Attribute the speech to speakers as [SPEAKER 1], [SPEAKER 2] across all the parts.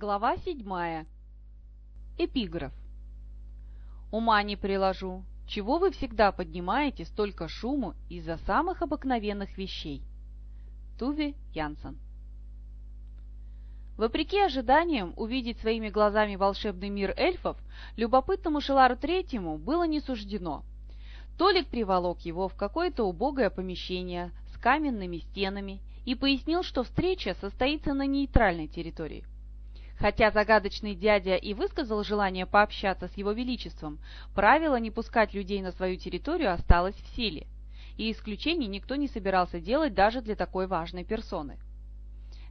[SPEAKER 1] Глава седьмая. Эпиграф. Ума не приложу. Чего вы всегда поднимаете столько шуму из-за самых обыкновенных вещей? Туве Янсен. Вопреки ожиданиям увидеть своими глазами волшебный мир эльфов, любопытному Шелару Третьему было не суждено. Толик приволок его в какое-то убогое помещение с каменными стенами и пояснил, что встреча состоится на нейтральной территории. Хотя загадочный дядя и высказал желание пообщаться с его величеством, правило не пускать людей на свою территорию осталось в силе, и исключений никто не собирался делать даже для такой важной персоны.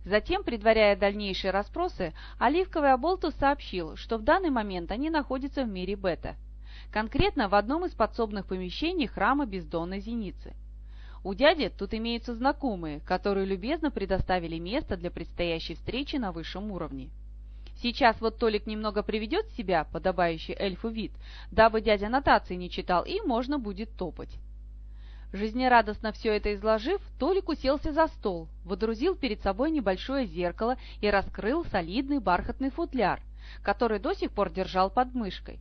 [SPEAKER 1] Затем, предваряя дальнейшие расспросы, Оливковый Аболтус сообщил, что в данный момент они находятся в мире Бета, конкретно в одном из подсобных помещений храма Бездонной Зеницы – у дяди тут имеются знакомые, которые любезно предоставили место для предстоящей встречи на высшем уровне. Сейчас вот Толик немного приведет себя, подобающий эльфу вид, дабы дядя нотации не читал, и можно будет топать. Жизнерадостно все это изложив, Толик уселся за стол, водрузил перед собой небольшое зеркало и раскрыл солидный бархатный футляр, который до сих пор держал под мышкой.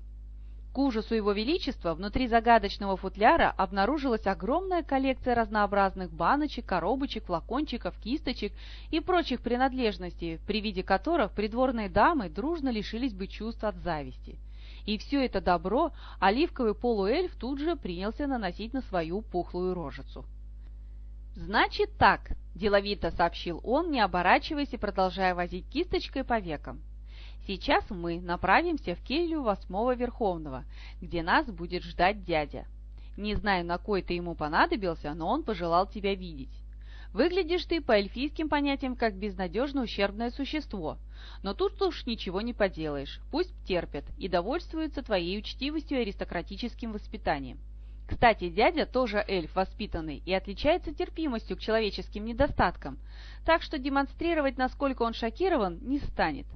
[SPEAKER 1] К ужасу его величества внутри загадочного футляра обнаружилась огромная коллекция разнообразных баночек, коробочек, флакончиков, кисточек и прочих принадлежностей, при виде которых придворные дамы дружно лишились бы чувств от зависти. И все это добро оливковый полуэльф тут же принялся наносить на свою пухлую рожицу. «Значит так», – деловито сообщил он, не оборачиваясь и продолжая возить кисточкой по векам. Сейчас мы направимся в келью восьмого Верховного, где нас будет ждать дядя. Не знаю, на кой ты ему понадобился, но он пожелал тебя видеть. Выглядишь ты по эльфийским понятиям как безнадежно ущербное существо, но тут уж ничего не поделаешь, пусть терпят и довольствуются твоей учтивостью и аристократическим воспитанием. Кстати, дядя тоже эльф воспитанный и отличается терпимостью к человеческим недостаткам, так что демонстрировать, насколько он шокирован, не станет.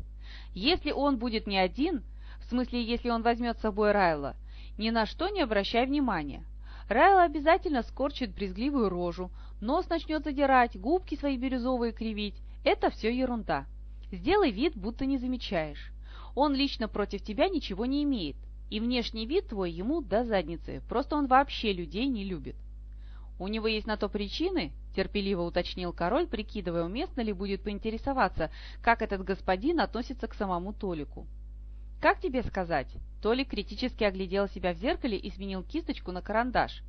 [SPEAKER 1] Если он будет не один, в смысле, если он возьмет с собой Райла, ни на что не обращай внимания. Райл обязательно скорчит брезгливую рожу, нос начнет задирать, губки свои бирюзовые кривить. Это все ерунда. Сделай вид, будто не замечаешь. Он лично против тебя ничего не имеет, и внешний вид твой ему до задницы, просто он вообще людей не любит. У него есть на то причины, — терпеливо уточнил король, прикидывая, уместно ли будет поинтересоваться, как этот господин относится к самому Толику. «Как тебе сказать?» Толик критически оглядел себя в зеркале и сменил кисточку на карандаш.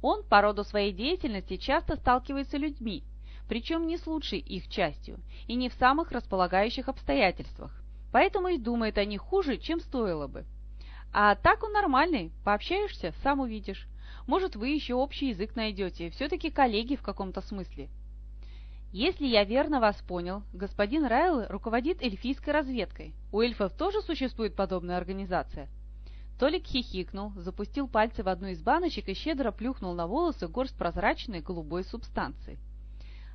[SPEAKER 1] Он по роду своей деятельности часто сталкивается с людьми, причем не с лучшей их частью и не в самых располагающих обстоятельствах, поэтому и думает о них хуже, чем стоило бы. А так он нормальный, пообщаешься, сам увидишь. Может, вы еще общий язык найдете, все-таки коллеги в каком-то смысле. Если я верно вас понял, господин Райл руководит эльфийской разведкой. У эльфов тоже существует подобная организация? Толик хихикнул, запустил пальцы в одну из баночек и щедро плюхнул на волосы горсть прозрачной голубой субстанции.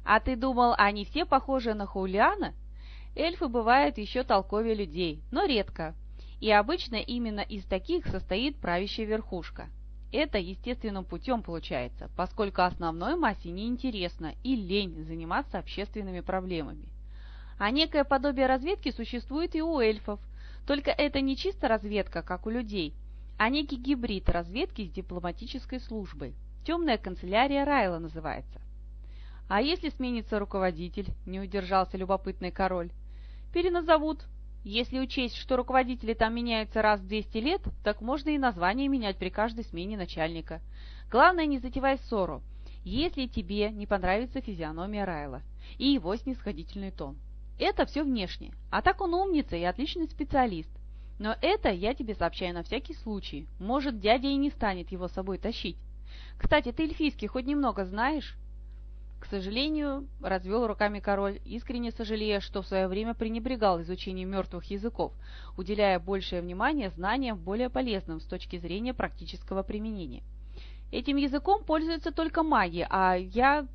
[SPEAKER 1] «А ты думал, они все похожи на Хаулиана?» Эльфы бывают еще толковее людей, но редко. И обычно именно из таких состоит правящая верхушка. Это естественным путем получается, поскольку основной массе неинтересно и лень заниматься общественными проблемами. А некое подобие разведки существует и у эльфов, только это не чисто разведка, как у людей, а некий гибрид разведки с дипломатической службой. Темная канцелярия Райла называется. А если сменится руководитель, не удержался любопытный король, переназовут если учесть, что руководители там меняются раз в 200 лет, так можно и название менять при каждой смене начальника. Главное, не затевай ссору, если тебе не понравится физиономия Райла и его снисходительный тон. Это все внешне, а так он умница и отличный специалист. Но это я тебе сообщаю на всякий случай. Может, дядя и не станет его с собой тащить. Кстати, ты эльфийский хоть немного знаешь? К сожалению, развел руками король, искренне сожалея, что в свое время пренебрегал изучением мертвых языков, уделяя большее внимание знаниям более полезным с точки зрения практического применения. Этим языком пользуются только маги, а я...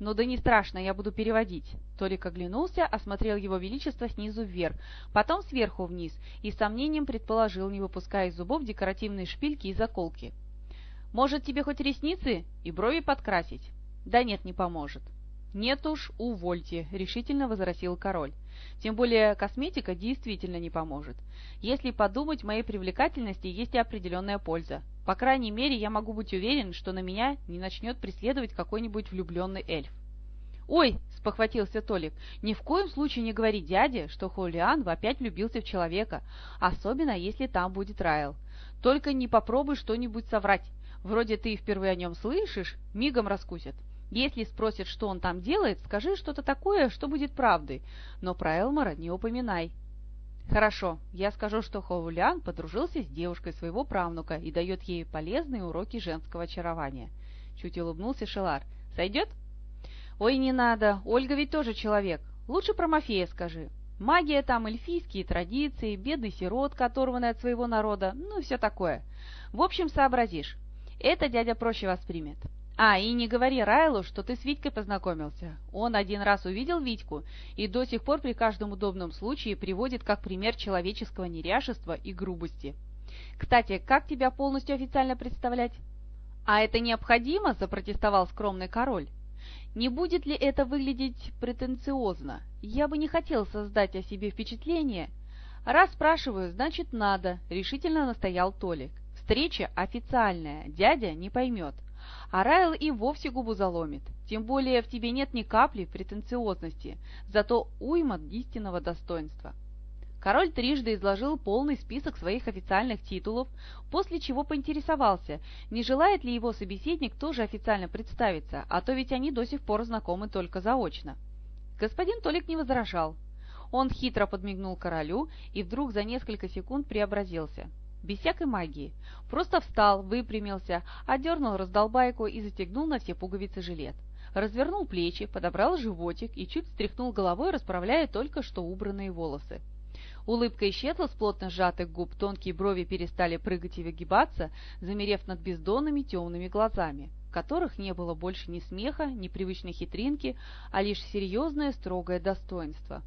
[SPEAKER 1] Ну да не страшно, я буду переводить. Толик оглянулся, осмотрел его величество снизу вверх, потом сверху вниз и с сомнением предположил, не выпуская из зубов декоративные шпильки и заколки. «Может, тебе хоть ресницы и брови подкрасить?» «Да нет, не поможет». «Нет уж, увольте», — решительно возразил король. Тем более косметика действительно не поможет. Если подумать, моей привлекательности есть и определенная польза. По крайней мере, я могу быть уверен, что на меня не начнет преследовать какой-нибудь влюбленный эльф. «Ой!» – спохватился Толик. «Ни в коем случае не говори дяде, что Холиан опять влюбился в человека, особенно если там будет Райл. Только не попробуй что-нибудь соврать. Вроде ты впервые о нем слышишь, мигом раскусят. Если спросят, что он там делает, скажи что-то такое, что будет правдой, но про Элмора не упоминай. Хорошо, я скажу, что Хоулян подружился с девушкой своего правнука и дает ей полезные уроки женского очарования. Чуть улыбнулся Шелар. Сойдет? Ой, не надо, Ольга ведь тоже человек. Лучше про Мафея скажи. Магия там, эльфийские традиции, бедный сирот, оторванный от своего народа, ну все такое. В общем, сообразишь. Это дядя проще воспримет. А, и не говори Райлу, что ты с Витькой познакомился. Он один раз увидел Витьку и до сих пор при каждом удобном случае приводит как пример человеческого неряшества и грубости. Кстати, как тебя полностью официально представлять? А это необходимо, запротестовал скромный король. Не будет ли это выглядеть претенциозно? Я бы не хотел создать о себе впечатление. Раз спрашиваю, значит надо, решительно настоял Толик. Встреча официальная, дядя не поймет а Райл и вовсе губу заломит. Тем более в тебе нет ни капли претенциозности, зато уйма истинного достоинства. Король трижды изложил полный список своих официальных титулов, после чего поинтересовался, не желает ли его собеседник тоже официально представиться, а то ведь они до сих пор знакомы только заочно. Господин Толик не возражал. Он хитро подмигнул королю и вдруг за несколько секунд преобразился без всякой магии. Просто встал, выпрямился, одернул раздолбайку и застегнул на все пуговицы жилет. Развернул плечи, подобрал животик и чуть встряхнул головой, расправляя только что убранные волосы. Улыбка исчезла с плотно сжатых губ, тонкие брови перестали прыгать и выгибаться, замерев над бездонными темными глазами, в которых не было больше ни смеха, ни привычной хитринки, а лишь серьезное строгое достоинство.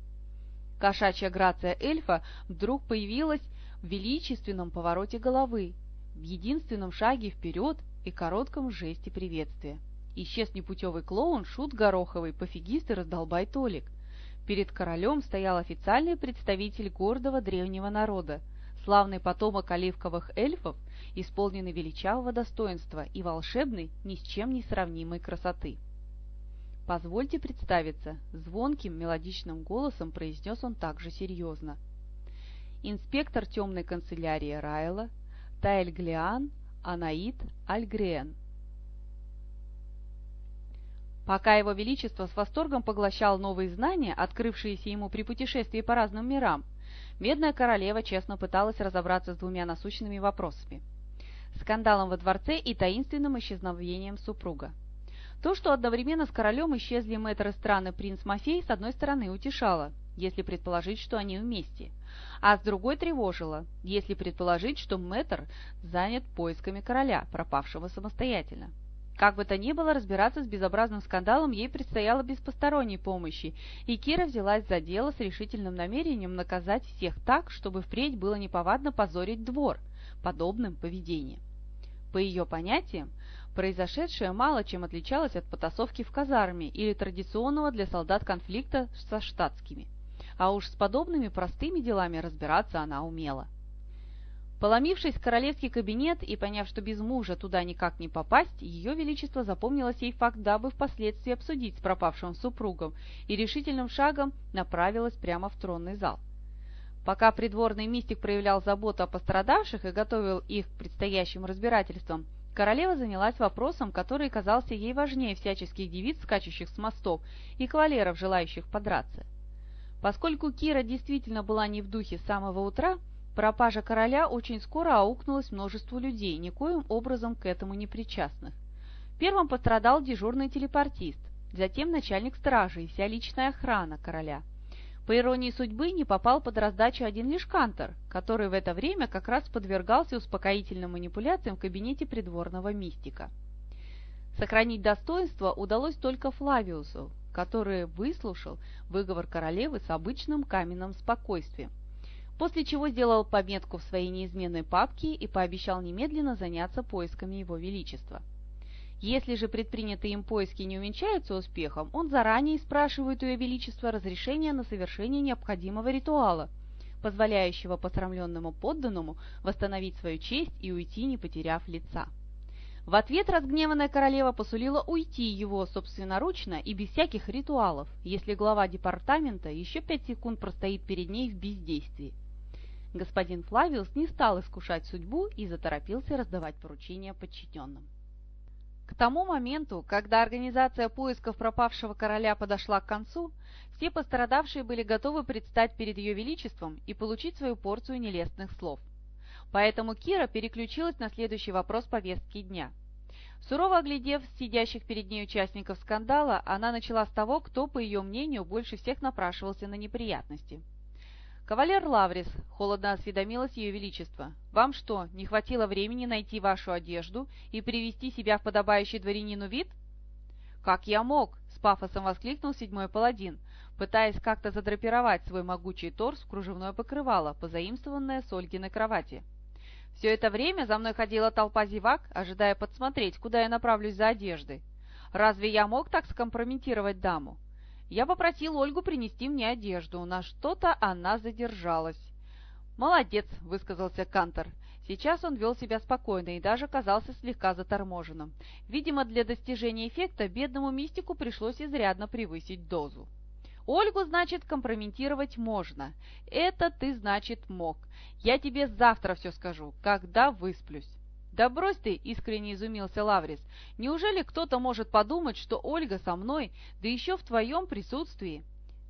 [SPEAKER 1] Кошачья грация эльфа вдруг появилась в величественном повороте головы, в единственном шаге вперед и коротком жесте приветствия. Исчез непутевый клоун, шут гороховый, пофигист и раздолбай Толик. Перед королем стоял официальный представитель гордого древнего народа, славный потомок оливковых эльфов, исполненный величавого достоинства и волшебной, ни с чем не сравнимой красоты. «Позвольте представиться», — звонким мелодичным голосом произнес он также серьезно инспектор темной канцелярии Райла, Тайль Глиан, Анаит Альгрен. Пока его величество с восторгом поглощал новые знания, открывшиеся ему при путешествии по разным мирам, Медная королева честно пыталась разобраться с двумя насущными вопросами – скандалом во дворце и таинственным исчезновением супруга. То, что одновременно с королем исчезли мэтры страны принц Мафей, с одной стороны утешало, если предположить, что они вместе – а с другой тревожило, если предположить, что Мэтр занят поисками короля, пропавшего самостоятельно. Как бы то ни было, разбираться с безобразным скандалом ей предстояло без посторонней помощи, и Кира взялась за дело с решительным намерением наказать всех так, чтобы впредь было неповадно позорить двор подобным поведением. По ее понятиям, произошедшее мало чем отличалось от потасовки в казарме или традиционного для солдат конфликта со штатскими – а уж с подобными простыми делами разбираться она умела. Поломившись в королевский кабинет и поняв, что без мужа туда никак не попасть, ее величество запомнило сей факт, дабы впоследствии обсудить с пропавшим супругом, и решительным шагом направилась прямо в тронный зал. Пока придворный мистик проявлял заботу о пострадавших и готовил их к предстоящим разбирательствам, королева занялась вопросом, который казался ей важнее всяческих девиц, скачущих с мостов, и кавалеров, желающих подраться. Поскольку Кира действительно была не в духе с самого утра, пропажа короля очень скоро аукнулась множеству людей, никоим образом к этому не причастных. Первым пострадал дежурный телепортист, затем начальник стражи и вся личная охрана короля. По иронии судьбы не попал под раздачу один лишь Кантор, который в это время как раз подвергался успокоительным манипуляциям в кабинете придворного мистика. Сохранить достоинство удалось только Флавиусу, который выслушал выговор королевы с обычным каменным спокойствием, после чего сделал пометку в своей неизменной папке и пообещал немедленно заняться поисками его величества. Если же предпринятые им поиски не увенчаются успехом, он заранее спрашивает у Ее Величества разрешения на совершение необходимого ритуала, позволяющего посрамленному подданному восстановить свою честь и уйти, не потеряв лица. В ответ разгневанная королева посулила уйти его собственноручно и без всяких ритуалов, если глава департамента еще пять секунд простоит перед ней в бездействии. Господин Флавиус не стал искушать судьбу и заторопился раздавать поручения подчиненным. К тому моменту, когда организация поисков пропавшего короля подошла к концу, все пострадавшие были готовы предстать перед ее величеством и получить свою порцию нелестных слов. Поэтому Кира переключилась на следующий вопрос повестки дня. Сурово оглядев сидящих перед ней участников скандала, она начала с того, кто, по ее мнению, больше всех напрашивался на неприятности. «Кавалер Лаврис», — холодно осведомилось ее величество, — «вам что, не хватило времени найти вашу одежду и привести себя в подобающий дворянину вид?» «Как я мог?» — с пафосом воскликнул седьмой паладин, пытаясь как-то задрапировать свой могучий торс в кружевное покрывало, позаимствованное с Ольгиной кровати. Все это время за мной ходила толпа зевак, ожидая подсмотреть, куда я направлюсь за одеждой. Разве я мог так скомпрометировать даму? Я попросил Ольгу принести мне одежду, на что-то она задержалась. «Молодец», — высказался Кантор. Сейчас он вел себя спокойно и даже казался слегка заторможенным. Видимо, для достижения эффекта бедному мистику пришлось изрядно превысить дозу. Ольгу, значит, компрометировать можно. Это ты, значит, мог. Я тебе завтра все скажу, когда высплюсь. «Да брось ты!» — искренне изумился Лаврис. «Неужели кто-то может подумать, что Ольга со мной, да еще в твоем присутствии?»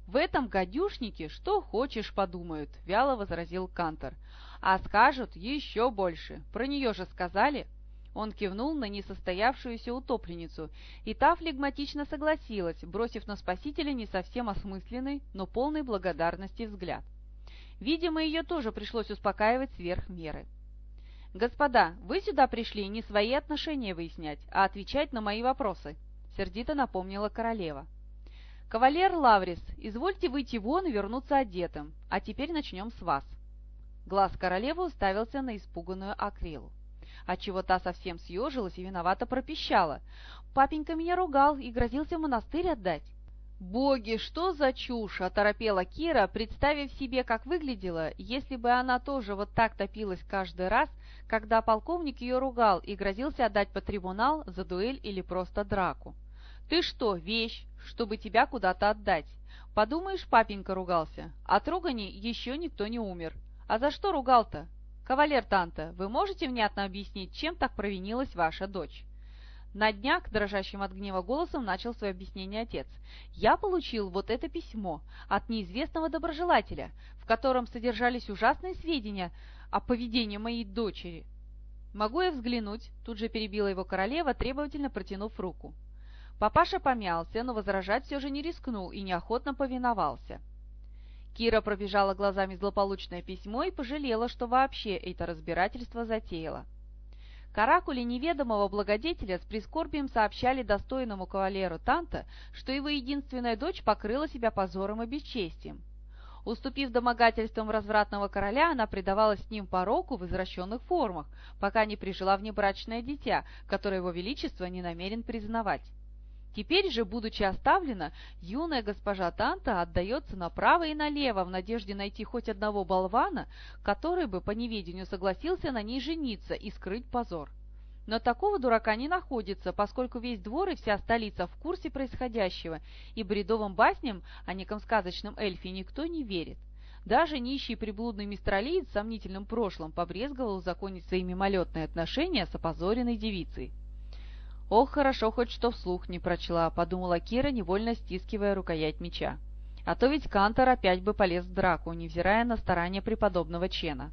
[SPEAKER 1] «В этом гадюшнике что хочешь подумают», — вяло возразил Кантор. «А скажут еще больше. Про нее же сказали». Он кивнул на несостоявшуюся утопленницу, и та флегматично согласилась, бросив на спасителя не совсем осмысленный, но полный благодарности взгляд. Видимо, ее тоже пришлось успокаивать сверх меры. «Господа, вы сюда пришли не свои отношения выяснять, а отвечать на мои вопросы», — сердито напомнила королева. «Кавалер Лаврис, извольте выйти вон и вернуться одетым, а теперь начнем с вас». Глаз королевы уставился на испуганную Акрилу, отчего та совсем съежилась и виновато пропищала. «Папенька меня ругал и грозился в монастырь отдать». «Боги, что за чушь!» — оторопела Кира, представив себе, как выглядела, если бы она тоже вот так топилась каждый раз, когда полковник ее ругал и грозился отдать по трибунал за дуэль или просто драку. «Ты что, вещь, чтобы тебя куда-то отдать? Подумаешь, папенька ругался. От ругани еще никто не умер. А за что ругал-то? Кавалер Танта, вы можете внятно объяснить, чем так провинилась ваша дочь?» На днях, дрожащим от гнева голосом, начал свое объяснение отец. «Я получил вот это письмо от неизвестного доброжелателя, в котором содержались ужасные сведения о поведении моей дочери». «Могу я взглянуть?» — тут же перебила его королева, требовательно протянув руку. Папаша помялся, но возражать все же не рискнул и неохотно повиновался. Кира пробежала глазами злополучное письмо и пожалела, что вообще это разбирательство затеяла. Каракули неведомого благодетеля с прискорбием сообщали достойному кавалеру Танта, что его единственная дочь покрыла себя позором и бесчестием. Уступив домогательствам развратного короля, она предавалась с ним пороку в извращенных формах, пока не прижила внебрачное дитя, которое его величество не намерен признавать. Теперь же, будучи оставлена, юная госпожа Танта отдается направо и налево в надежде найти хоть одного болвана, который бы по неведению согласился на ней жениться и скрыть позор. Но такого дурака не находится, поскольку весь двор и вся столица в курсе происходящего, и бредовым басням о неком сказочном эльфе никто не верит. Даже нищий приблудный мистралиец с сомнительным прошлым побрезговал узаконить свои мимолетные отношения с опозоренной девицей. «Ох, хорошо, хоть что вслух не прочла», — подумала Кира, невольно стискивая рукоять меча. А то ведь Кантор опять бы полез в драку, невзирая на старания преподобного Чена.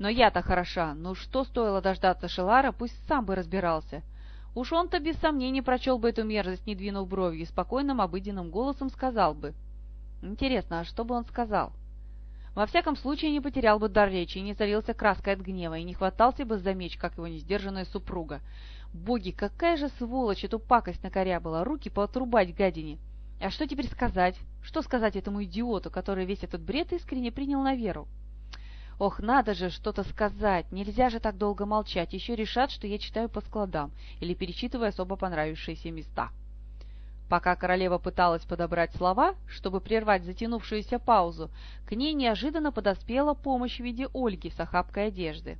[SPEAKER 1] Но я-то хороша, ну что стоило дождаться Шелара, пусть сам бы разбирался. Уж он-то без сомнений прочел бы эту мерзость, не двинув бровью, и спокойным обыденным голосом сказал бы. Интересно, а что бы он сказал? Во всяком случае, не потерял бы дар речи не залился краской от гнева, и не хватался бы за меч, как его несдержанная супруга. Боги, какая же сволочь эту пакость накорябала, руки поотрубать гадине. А что теперь сказать? Что сказать этому идиоту, который весь этот бред искренне принял на веру? Ох, надо же что-то сказать, нельзя же так долго молчать, еще решат, что я читаю по складам или перечитываю особо понравившиеся места. Пока королева пыталась подобрать слова, чтобы прервать затянувшуюся паузу, к ней неожиданно подоспела помощь в виде Ольги с охапкой одежды.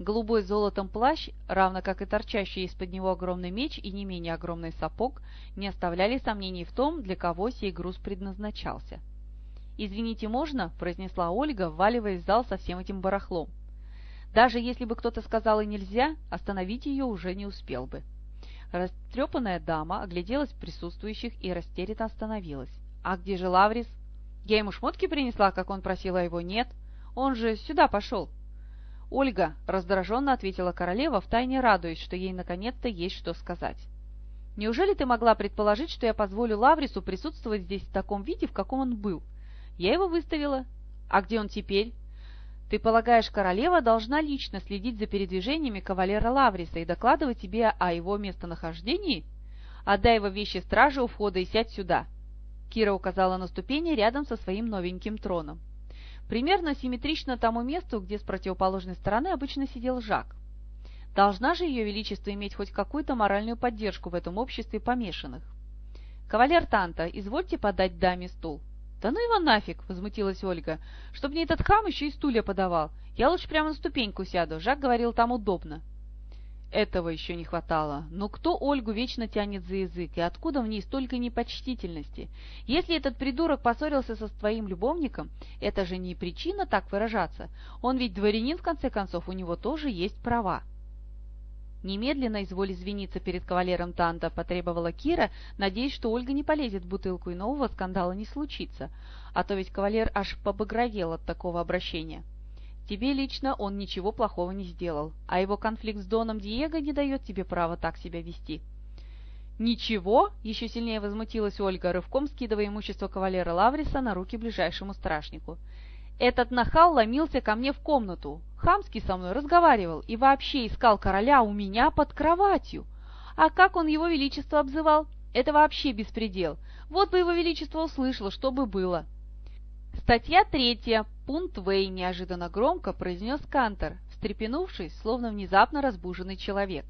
[SPEAKER 1] Голубой золотом плащ, равно как и торчащий из-под него огромный меч и не менее огромный сапог, не оставляли сомнений в том, для кого сей груз предназначался. «Извините, можно?» – произнесла Ольга, вваливаясь в зал со всем этим барахлом. Даже если бы кто-то сказал и нельзя, остановить ее уже не успел бы. Растрепанная дама огляделась присутствующих и растерянно остановилась. «А где же Лаврис?» «Я ему шмотки принесла, как он просил, а его нет. Он же сюда пошел». «Ольга», — раздраженно ответила королева, втайне радуясь, что ей наконец-то есть что сказать. «Неужели ты могла предположить, что я позволю Лаврису присутствовать здесь в таком виде, в каком он был? Я его выставила. А где он теперь? Ты полагаешь, королева должна лично следить за передвижениями кавалера Лавриса и докладывать тебе о его местонахождении? Отдай его вещи страже у входа и сядь сюда. Кира указала на ступени рядом со своим новеньким троном. Примерно симметрично тому месту, где с противоположной стороны обычно сидел Жак. Должна же ее величество иметь хоть какую-то моральную поддержку в этом обществе помешанных. «Кавалер Танта, извольте подать даме стул». «Да ну его нафиг!» — возмутилась Ольга. «Чтоб мне этот хам еще и стулья подавал. Я лучше прямо на ступеньку сяду. Жак говорил, там удобно». Этого еще не хватало. Но кто Ольгу вечно тянет за язык, и откуда в ней столько непочтительности? Если этот придурок поссорился со своим любовником, это же не причина так выражаться. Он ведь дворянин, в конце концов, у него тоже есть права. Немедленно изволь извиниться перед кавалером Танта, потребовала Кира, надеясь, что Ольга не полезет в бутылку и нового скандала не случится, а то ведь кавалер аж побагровел от такого обращения. Тебе лично он ничего плохого не сделал, а его конфликт с Доном Диего не дает тебе права так себя вести. «Ничего?» — еще сильнее возмутилась Ольга, рывком скидывая имущество кавалера Лавриса на руки ближайшему стражнику. Этот нахал ломился ко мне в комнату, хамски со мной разговаривал и вообще искал короля у меня под кроватью. А как он его величество обзывал? Это вообще беспредел. Вот бы его величество услышало, что бы было. Статья третья. Пункт Вэй неожиданно громко произнес Кантор, встрепенувшись, словно внезапно разбуженный человек.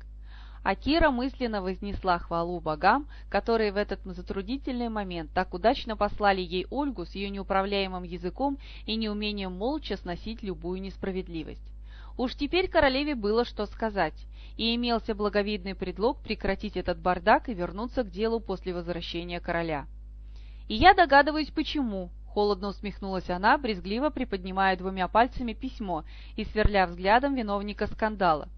[SPEAKER 1] Акира мысленно вознесла хвалу богам, которые в этот затруднительный момент так удачно послали ей Ольгу с ее неуправляемым языком и неумением молча сносить любую несправедливость. Уж теперь королеве было что сказать, и имелся благовидный предлог прекратить этот бардак и вернуться к делу после возвращения короля. «И я догадываюсь, почему», — холодно усмехнулась она, брезгливо приподнимая двумя пальцами письмо и сверля взглядом виновника скандала.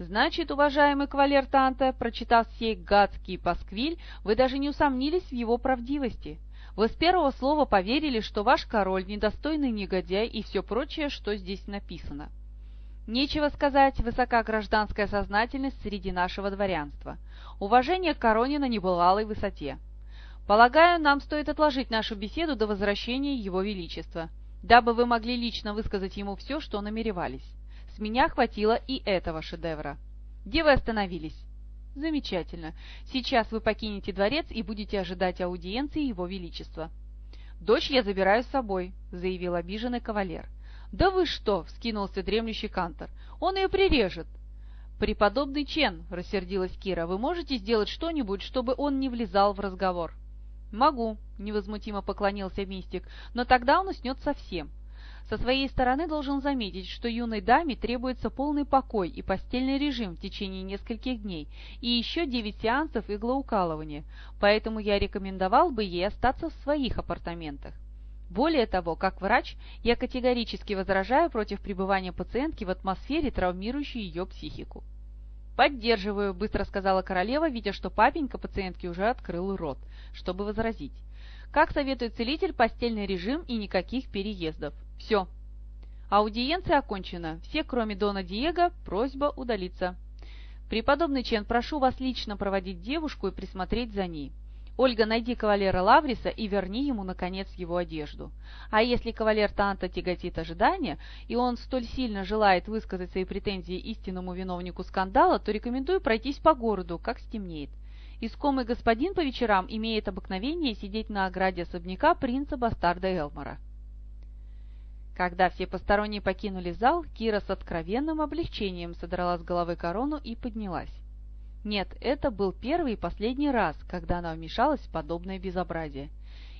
[SPEAKER 1] Значит, уважаемый кавалер Танте, прочитав сей гадский пасквиль, вы даже не усомнились в его правдивости. Вы с первого слова поверили, что ваш король недостойный негодяй и все прочее, что здесь написано. Нечего сказать, высока гражданская сознательность среди нашего дворянства. Уважение к короне на небывалой высоте. Полагаю, нам стоит отложить нашу беседу до возвращения его величества, дабы вы могли лично высказать ему все, что намеревались. С меня хватило и этого шедевра. Где вы остановились? Замечательно. Сейчас вы покинете дворец и будете ожидать аудиенции Его Величества. Дочь я забираю с собой, заявил обиженный кавалер. Да вы что, вскинулся дремлющий кантор. Он ее прирежет. «Преподобный Чен», — рассердилась Кира, — «вы можете сделать что-нибудь, чтобы он не влезал в разговор?» «Могу», — невозмутимо поклонился мистик, — «но тогда он уснет совсем. Со своей стороны должен заметить, что юной даме требуется полный покой и постельный режим в течение нескольких дней, и еще 9 сеансов иглоукалывания, поэтому я рекомендовал бы ей остаться в своих апартаментах. Более того, как врач, я категорически возражаю против пребывания пациентки в атмосфере, травмирующей ее психику. «Поддерживаю», — быстро сказала королева, видя, что папенька пациентки уже открыл рот, чтобы возразить. Как советует целитель, постельный режим и никаких переездов. Все. Аудиенция окончена. Все, кроме Дона Диего, просьба удалиться. Преподобный Чен, прошу вас лично проводить девушку и присмотреть за ней. Ольга, найди кавалера Лавриса и верни ему, наконец, его одежду. А если кавалер Танта тяготит ожидания, и он столь сильно желает высказать свои претензии истинному виновнику скандала, то рекомендую пройтись по городу, как стемнеет. Искомый господин по вечерам имеет обыкновение сидеть на ограде особняка принца-бастарда Элмора. Когда все посторонние покинули зал, Кира с откровенным облегчением содрала с головы корону и поднялась. Нет, это был первый и последний раз, когда она вмешалась в подобное безобразие.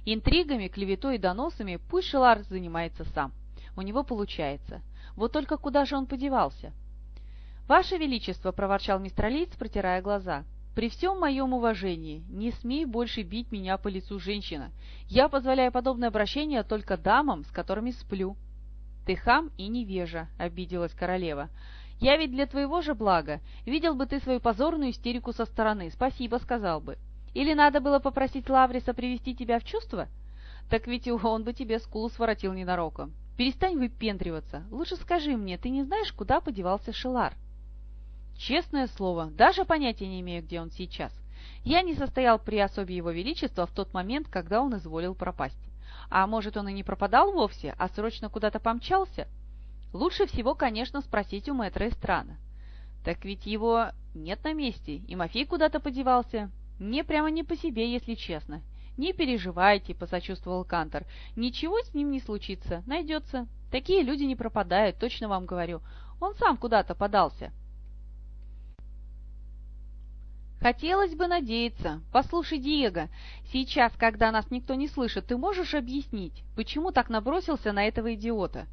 [SPEAKER 1] Интригами, клеветой и доносами пусть Шелар занимается сам. У него получается. Вот только куда же он подевался? «Ваше Величество!» — проворчал мистер Лиц, протирая глаза. «При всем моем уважении, не смей больше бить меня по лицу, женщина. Я позволяю подобное обращение только дамам, с которыми сплю». «Ты хам и невежа», — обиделась королева. «Я ведь для твоего же блага. Видел бы ты свою позорную истерику со стороны. Спасибо, сказал бы. Или надо было попросить Лавриса привести тебя в чувство? Так ведь он бы тебе скулу своротил ненароком. Перестань выпендриваться. Лучше скажи мне, ты не знаешь, куда подевался Шелар?» Честное слово, даже понятия не имею, где он сейчас. Я не состоял при особе его величества в тот момент, когда он изволил пропасть. А может, он и не пропадал вовсе, а срочно куда-то помчался? Лучше всего, конечно, спросить у мэтра Эстрана. Так ведь его нет на месте, и Мафей куда-то подевался. Мне прямо не по себе, если честно. «Не переживайте», — посочувствовал Кантор. «Ничего с ним не случится, найдется. Такие люди не пропадают, точно вам говорю. Он сам куда-то подался». Хотелось бы надеяться. Послушай, Диего, сейчас, когда нас никто не слышит, ты можешь объяснить, почему так набросился на этого идиота?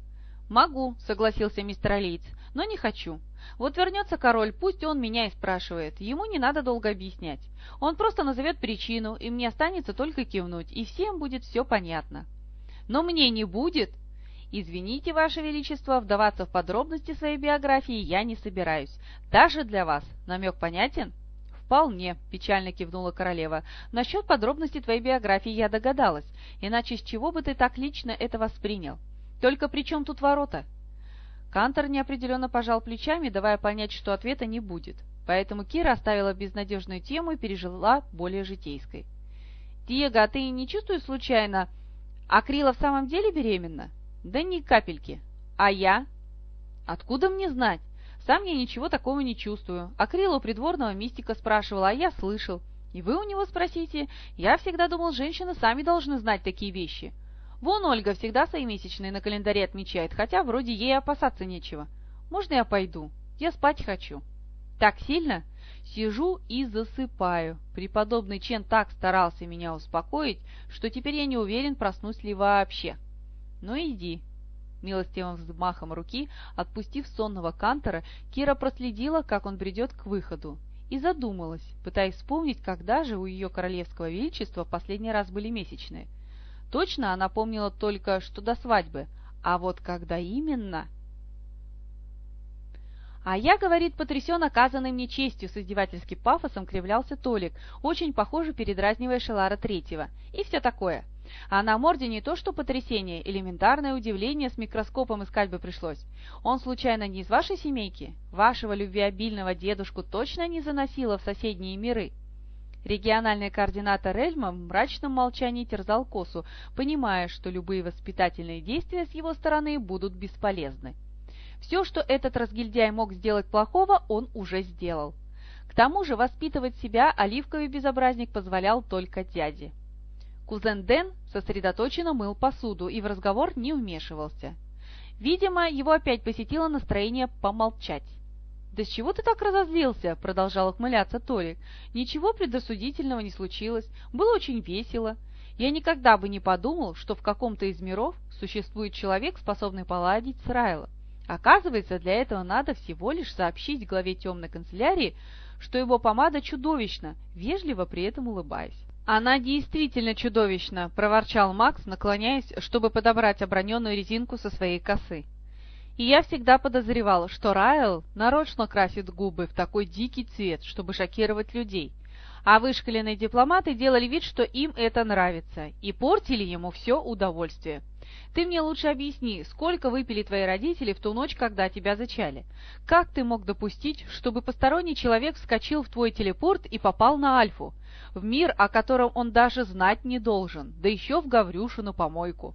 [SPEAKER 1] Могу, согласился мистер Алиец, но не хочу. Вот вернется король, пусть он меня и спрашивает. Ему не надо долго объяснять. Он просто назовет причину, и мне останется только кивнуть, и всем будет все понятно. Но мне не будет. Извините, Ваше Величество, вдаваться в подробности своей биографии я не собираюсь. Даже для вас. Намек понятен? «Вполне», — печально кивнула королева. «Насчет подробностей твоей биографии я догадалась, иначе с чего бы ты так лично это воспринял? Только при чем тут ворота?» Кантор неопределенно пожал плечами, давая понять, что ответа не будет. Поэтому Кира оставила безнадежную тему и пережила более житейской. «Диего, а ты не чувствуешь случайно, Акрила в самом деле беременна?» «Да ни капельки. А я?» «Откуда мне знать? Сам я ничего такого не чувствую. А Крилу придворного мистика спрашивала, а я слышал. И вы у него спросите. Я всегда думал, женщины сами должны знать такие вещи. Вон Ольга всегда свои месячные на календаре отмечает, хотя вроде ей опасаться нечего. Можно я пойду? Я спать хочу. Так сильно? Сижу и засыпаю. Преподобный Чен так старался меня успокоить, что теперь я не уверен, проснусь ли вообще. Ну иди, Милостивым взмахом руки, отпустив сонного кантора, Кира проследила, как он бредет к выходу, и задумалась, пытаясь вспомнить, когда же у ее королевского величества последний раз были месячные. Точно она помнила только, что до свадьбы, а вот когда именно... А я, говорит, потрясен оказанной мне честью, с издевательским пафосом кривлялся Толик, очень похоже передразнивая Шелара Третьего. И все такое. А на морде не то что потрясение, элементарное удивление с микроскопом искать бы пришлось. Он случайно не из вашей семейки? Вашего любвеобильного дедушку точно не заносило в соседние миры? Региональный координатор Эльма в мрачном молчании терзал косу, понимая, что любые воспитательные действия с его стороны будут бесполезны. Все, что этот разгильдяй мог сделать плохого, он уже сделал. К тому же воспитывать себя оливковый безобразник позволял только дяде. Кузен Дэн сосредоточенно мыл посуду и в разговор не вмешивался. Видимо, его опять посетило настроение помолчать. «Да с чего ты так разозлился?» — продолжал ухмыляться Толик. «Ничего предосудительного не случилось. Было очень весело. Я никогда бы не подумал, что в каком-то из миров существует человек, способный поладить с Райло. Оказывается, для этого надо всего лишь сообщить главе темной канцелярии, что его помада чудовищна, вежливо при этом улыбаясь. «Она действительно чудовищна!» — проворчал Макс, наклоняясь, чтобы подобрать оброненную резинку со своей косы. И я всегда подозревал, что Райл нарочно красит губы в такой дикий цвет, чтобы шокировать людей. А вышкаленные дипломаты делали вид, что им это нравится, и портили ему все удовольствие. Ты мне лучше объясни, сколько выпили твои родители в ту ночь, когда тебя зачали? Как ты мог допустить, чтобы посторонний человек вскочил в твой телепорт и попал на Альфу? в мир, о котором он даже знать не должен, да еще в Гаврюшину помойку.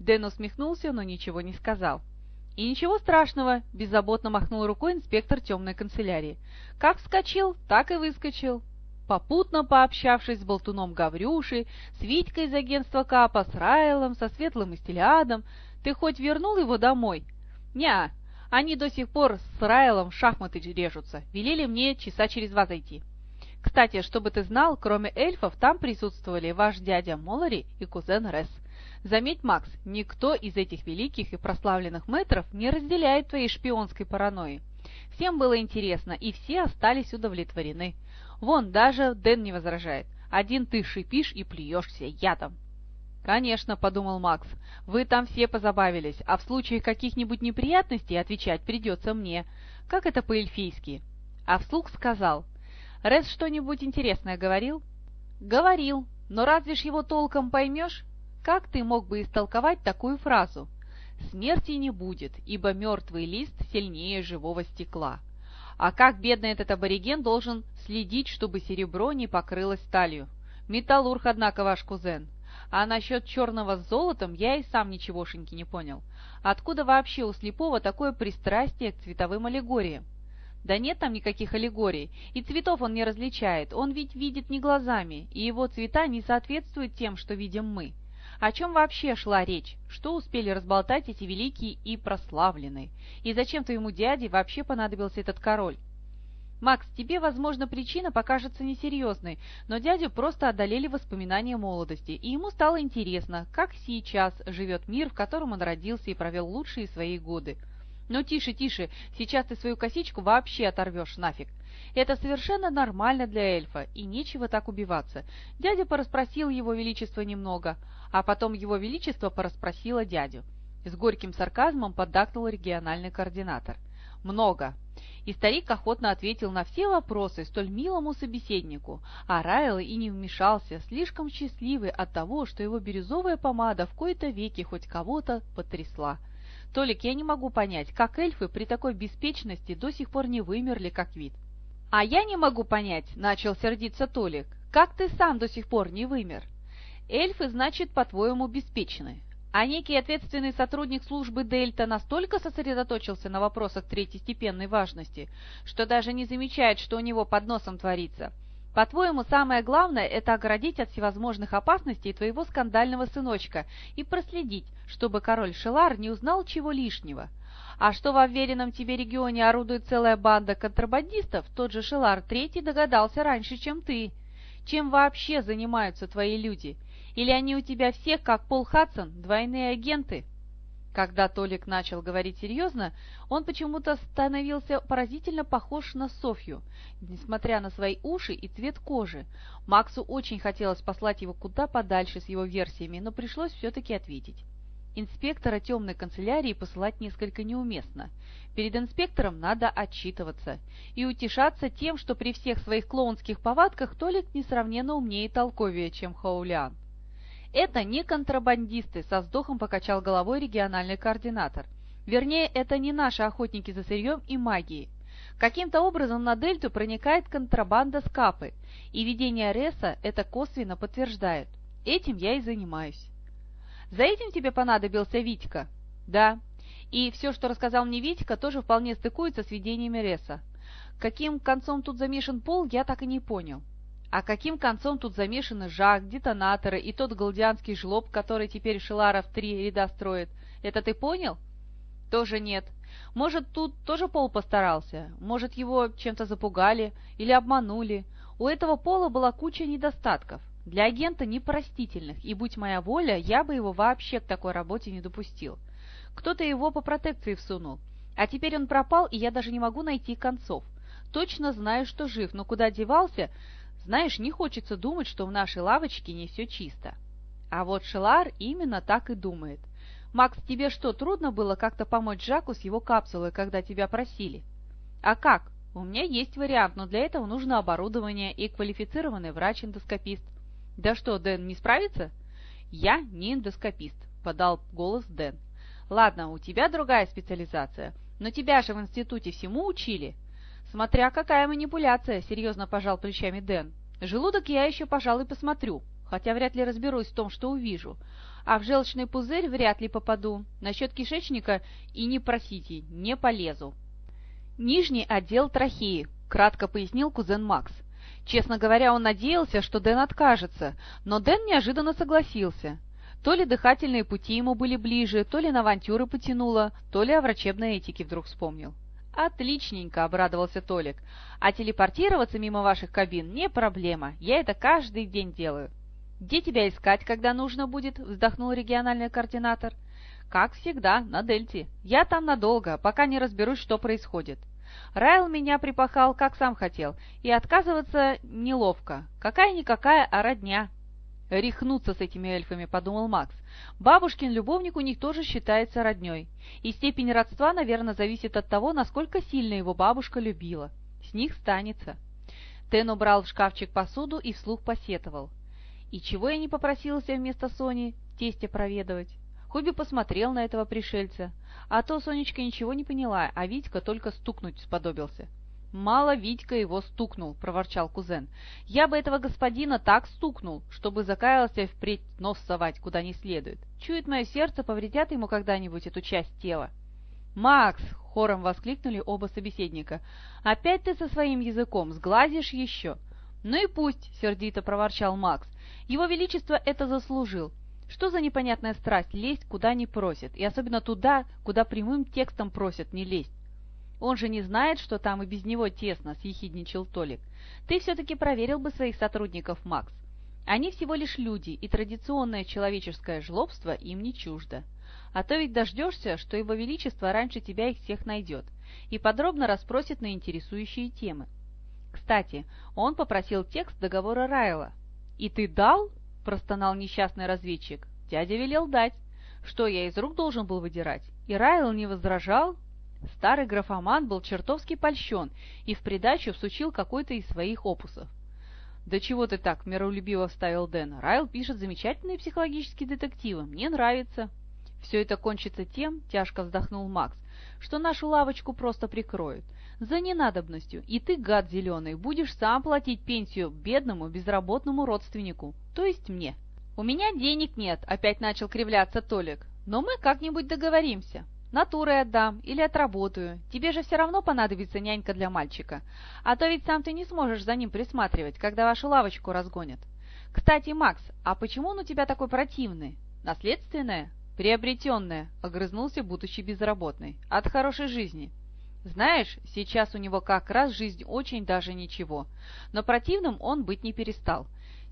[SPEAKER 1] Дэн усмехнулся, но ничего не сказал. И ничего страшного, беззаботно махнул рукой инспектор темной канцелярии. Как вскочил, так и выскочил. Попутно пообщавшись с болтуном Гаврюшей, с Витькой из агентства КАПа, с Райлом, со Светлым и Стилиадом, Ты хоть вернул его домой?» «Не, они до сих пор с Райлом в шахматы режутся. Велели мне часа через два зайти». Кстати, чтобы ты знал, кроме эльфов, там присутствовали ваш дядя Молари и кузен Рес. Заметь, Макс, никто из этих великих и прославленных мэтров не разделяет твоей шпионской паранойи. Всем было интересно, и все остались удовлетворены. Вон, даже Дэн не возражает. Один ты шипишь и плюешься ядом. «Конечно», — подумал Макс, — «вы там все позабавились, а в случае каких-нибудь неприятностей отвечать придется мне. Как это по-эльфийски?» А вслух сказал, «Рез что-нибудь интересное говорил?» «Говорил, но разве ж его толком поймешь? Как ты мог бы истолковать такую фразу? Смерти не будет, ибо мертвый лист сильнее живого стекла. А как бедный этот абориген должен следить, чтобы серебро не покрылось сталью? Металлург, однако, ваш кузен. А насчет черного с золотом я и сам ничегошеньки не понял. Откуда вообще у слепого такое пристрастие к цветовым аллегориям? Да нет там никаких аллегорий, и цветов он не различает, он ведь видит не глазами, и его цвета не соответствуют тем, что видим мы. О чем вообще шла речь? Что успели разболтать эти великие и прославленные? И зачем твоему дяде вообще понадобился этот король? Макс, тебе, возможно, причина покажется несерьезной, но дядю просто одолели воспоминания молодости, и ему стало интересно, как сейчас живет мир, в котором он родился и провел лучшие свои годы. «Ну, тише, тише, сейчас ты свою косичку вообще оторвешь нафиг. Это совершенно нормально для эльфа, и нечего так убиваться. Дядя порасспросил его величество немного, а потом его величество порасспросило дядю. С горьким сарказмом поддакнул региональный координатор. «Много». И старик охотно ответил на все вопросы столь милому собеседнику, а Райл и не вмешался, слишком счастливый от того, что его бирюзовая помада в кои-то веки хоть кого-то потрясла. Толик, я не могу понять, как эльфы при такой беспечности до сих пор не вымерли как вид. А я не могу понять, начал сердиться Толик, как ты сам до сих пор не вымер? Эльфы, значит, по-твоему, беспечны. А некий ответственный сотрудник службы Дельта настолько сосредоточился на вопросах третьестепенной важности, что даже не замечает, что у него под носом творится – по-твоему, самое главное – это оградить от всевозможных опасностей твоего скандального сыночка и проследить, чтобы король Шелар не узнал чего лишнего. А что в уверенном тебе регионе орудует целая банда контрабандистов, тот же Шелар Третий догадался раньше, чем ты. Чем вообще занимаются твои люди? Или они у тебя все, как Пол Хадсон, двойные агенты?» Когда Толик начал говорить серьезно, он почему-то становился поразительно похож на Софью, несмотря на свои уши и цвет кожи. Максу очень хотелось послать его куда подальше с его версиями, но пришлось все-таки ответить. Инспектора темной канцелярии посылать несколько неуместно. Перед инспектором надо отчитываться и утешаться тем, что при всех своих клоунских повадках Толик несравненно умнее и толковее, чем Хаулян. Это не контрабандисты, со вздохом покачал головой региональный координатор. Вернее, это не наши охотники за сырьем и магией. Каким-то образом на дельту проникает контрабанда с капы, и видение Реса это косвенно подтверждает. Этим я и занимаюсь. За этим тебе понадобился Витька? Да. И все, что рассказал мне Витька, тоже вполне стыкуется с видениями Реса. Каким концом тут замешан Пол, я так и не понял. А каким концом тут замешаны Жак, детонаторы и тот галдианский жлоб, который теперь Шеларов три ряда строит? Это ты понял? Тоже нет. Может, тут тоже Пол постарался? Может, его чем-то запугали или обманули? У этого Пола была куча недостатков. Для агента непростительных, и, будь моя воля, я бы его вообще к такой работе не допустил. Кто-то его по протекции всунул. А теперь он пропал, и я даже не могу найти концов. Точно знаю, что жив, но куда девался, знаешь, не хочется думать, что в нашей лавочке не все чисто. А вот Шелар именно так и думает. Макс, тебе что, трудно было как-то помочь Жаку с его капсулой, когда тебя просили? А как? У меня есть вариант, но для этого нужно оборудование и квалифицированный врач-эндоскопист. Да что, Дэн не справится? Я не эндоскопист, подал голос Дэн. Ладно, у тебя другая специализация, но тебя же в институте всему учили. «Смотря какая манипуляция», — серьезно пожал плечами Дэн. «Желудок я еще, пожалуй, посмотрю, хотя вряд ли разберусь в том, что увижу. А в желчный пузырь вряд ли попаду. Насчет кишечника и не просите, не полезу». «Нижний отдел трахеи», — кратко пояснил кузен Макс. Честно говоря, он надеялся, что Дэн откажется, но Дэн неожиданно согласился. То ли дыхательные пути ему были ближе, то ли на авантюры потянуло, то ли о врачебной этике вдруг вспомнил. «Отличненько!» — обрадовался Толик. «А телепортироваться мимо ваших кабин не проблема. Я это каждый день делаю». «Где тебя искать, когда нужно будет?» — вздохнул региональный координатор. «Как всегда, на Дельте. Я там надолго, пока не разберусь, что происходит. Райл меня припахал, как сам хотел, и отказываться неловко. Какая-никакая, а родня». «Рехнуться с этими эльфами», — подумал Макс. «Бабушкин любовник у них тоже считается родней, и степень родства, наверное, зависит от того, насколько сильно его бабушка любила. С них станется». Тен убрал в шкафчик посуду и вслух посетовал. «И чего я не попросился вместо Сони тестя проведывать?» Хуби посмотрел на этого пришельца, а то Сонечка ничего не поняла, а Витька только стукнуть сподобился. «Мало Витька его стукнул», — проворчал кузен. «Я бы этого господина так стукнул, чтобы закаялся впредь нос совать куда не следует. Чует мое сердце, повредят ему когда-нибудь эту часть тела». «Макс!» — хором воскликнули оба собеседника. «Опять ты со своим языком сглазишь еще!» «Ну и пусть!» — сердито проворчал Макс. «Его Величество это заслужил. Что за непонятная страсть лезть куда не просит, и особенно туда, куда прямым текстом просят не лезть? Он же не знает, что там и без него тесно, — съехидничал Толик. Ты все-таки проверил бы своих сотрудников, Макс. Они всего лишь люди, и традиционное человеческое жлобство им не чуждо. А то ведь дождешься, что его величество раньше тебя их всех найдет и подробно расспросит на интересующие темы. Кстати, он попросил текст договора Райла. «И ты дал?» – простонал несчастный разведчик. «Дядя велел дать. Что, я из рук должен был выдирать?» И Райл не возражал, Старый графоман был чертовски польщен и в придачу всучил какой-то из своих опусов. «Да чего ты так?» — миролюбиво вставил Дэн. «Райл пишет замечательные психологические детективы. Мне нравится». «Все это кончится тем, — тяжко вздохнул Макс, — что нашу лавочку просто прикроют. За ненадобностью. И ты, гад зеленый, будешь сам платить пенсию бедному безработному родственнику, то есть мне». «У меня денег нет», — опять начал кривляться Толик. «Но мы как-нибудь договоримся». Натурой отдам или отработаю. Тебе же все равно понадобится нянька для мальчика. А то ведь сам ты не сможешь за ним присматривать, когда вашу лавочку разгонят. Кстати, Макс, а почему он у тебя такой противный? Наследственное? Приобретенное, огрызнулся, будучи безработный. От хорошей жизни. Знаешь, сейчас у него как раз жизнь очень даже ничего. Но противным он быть не перестал.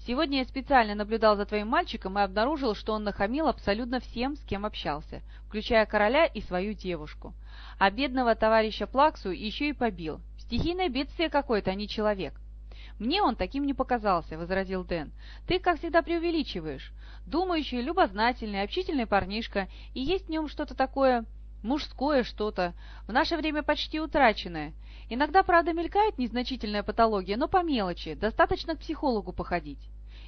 [SPEAKER 1] Сегодня я специально наблюдал за твоим мальчиком и обнаружил, что он нахамил абсолютно всем, с кем общался, включая короля и свою девушку. А бедного товарища Плаксу еще и побил. Стихийное бедствие какое-то, а не человек. «Мне он таким не показался», — возразил Дэн. «Ты, как всегда, преувеличиваешь. Думающий, любознательный, общительный парнишка, и есть в нем что-то такое мужское что-то, в наше время почти утраченное. Иногда, правда, мелькает незначительная патология, но по мелочи, достаточно к психологу походить.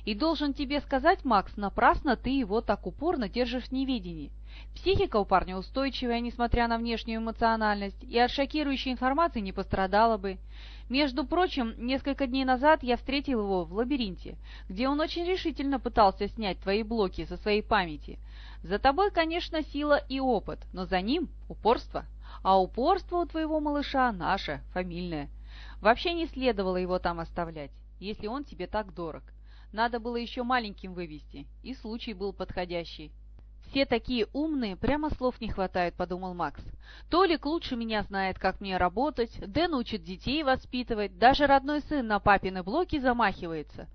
[SPEAKER 1] И должен тебе сказать, Макс, напрасно ты его так упорно держишь в неведении. Психика у парня устойчивая, несмотря на внешнюю эмоциональность, и от шокирующей информации не пострадала бы. Между прочим, несколько дней назад я встретил его в лабиринте, где он очень решительно пытался снять твои блоки со своей памяти. За тобой, конечно, сила и опыт, но за ним упорство. А упорство у твоего малыша наше, фамильное. Вообще не следовало его там оставлять, если он тебе так дорог. Надо было еще маленьким вывести, и случай был подходящий. «Все такие умные, прямо слов не хватает», — подумал Макс. «Толик лучше меня знает, как мне работать, Дэн учит детей воспитывать, даже родной сын на папины блоки замахивается.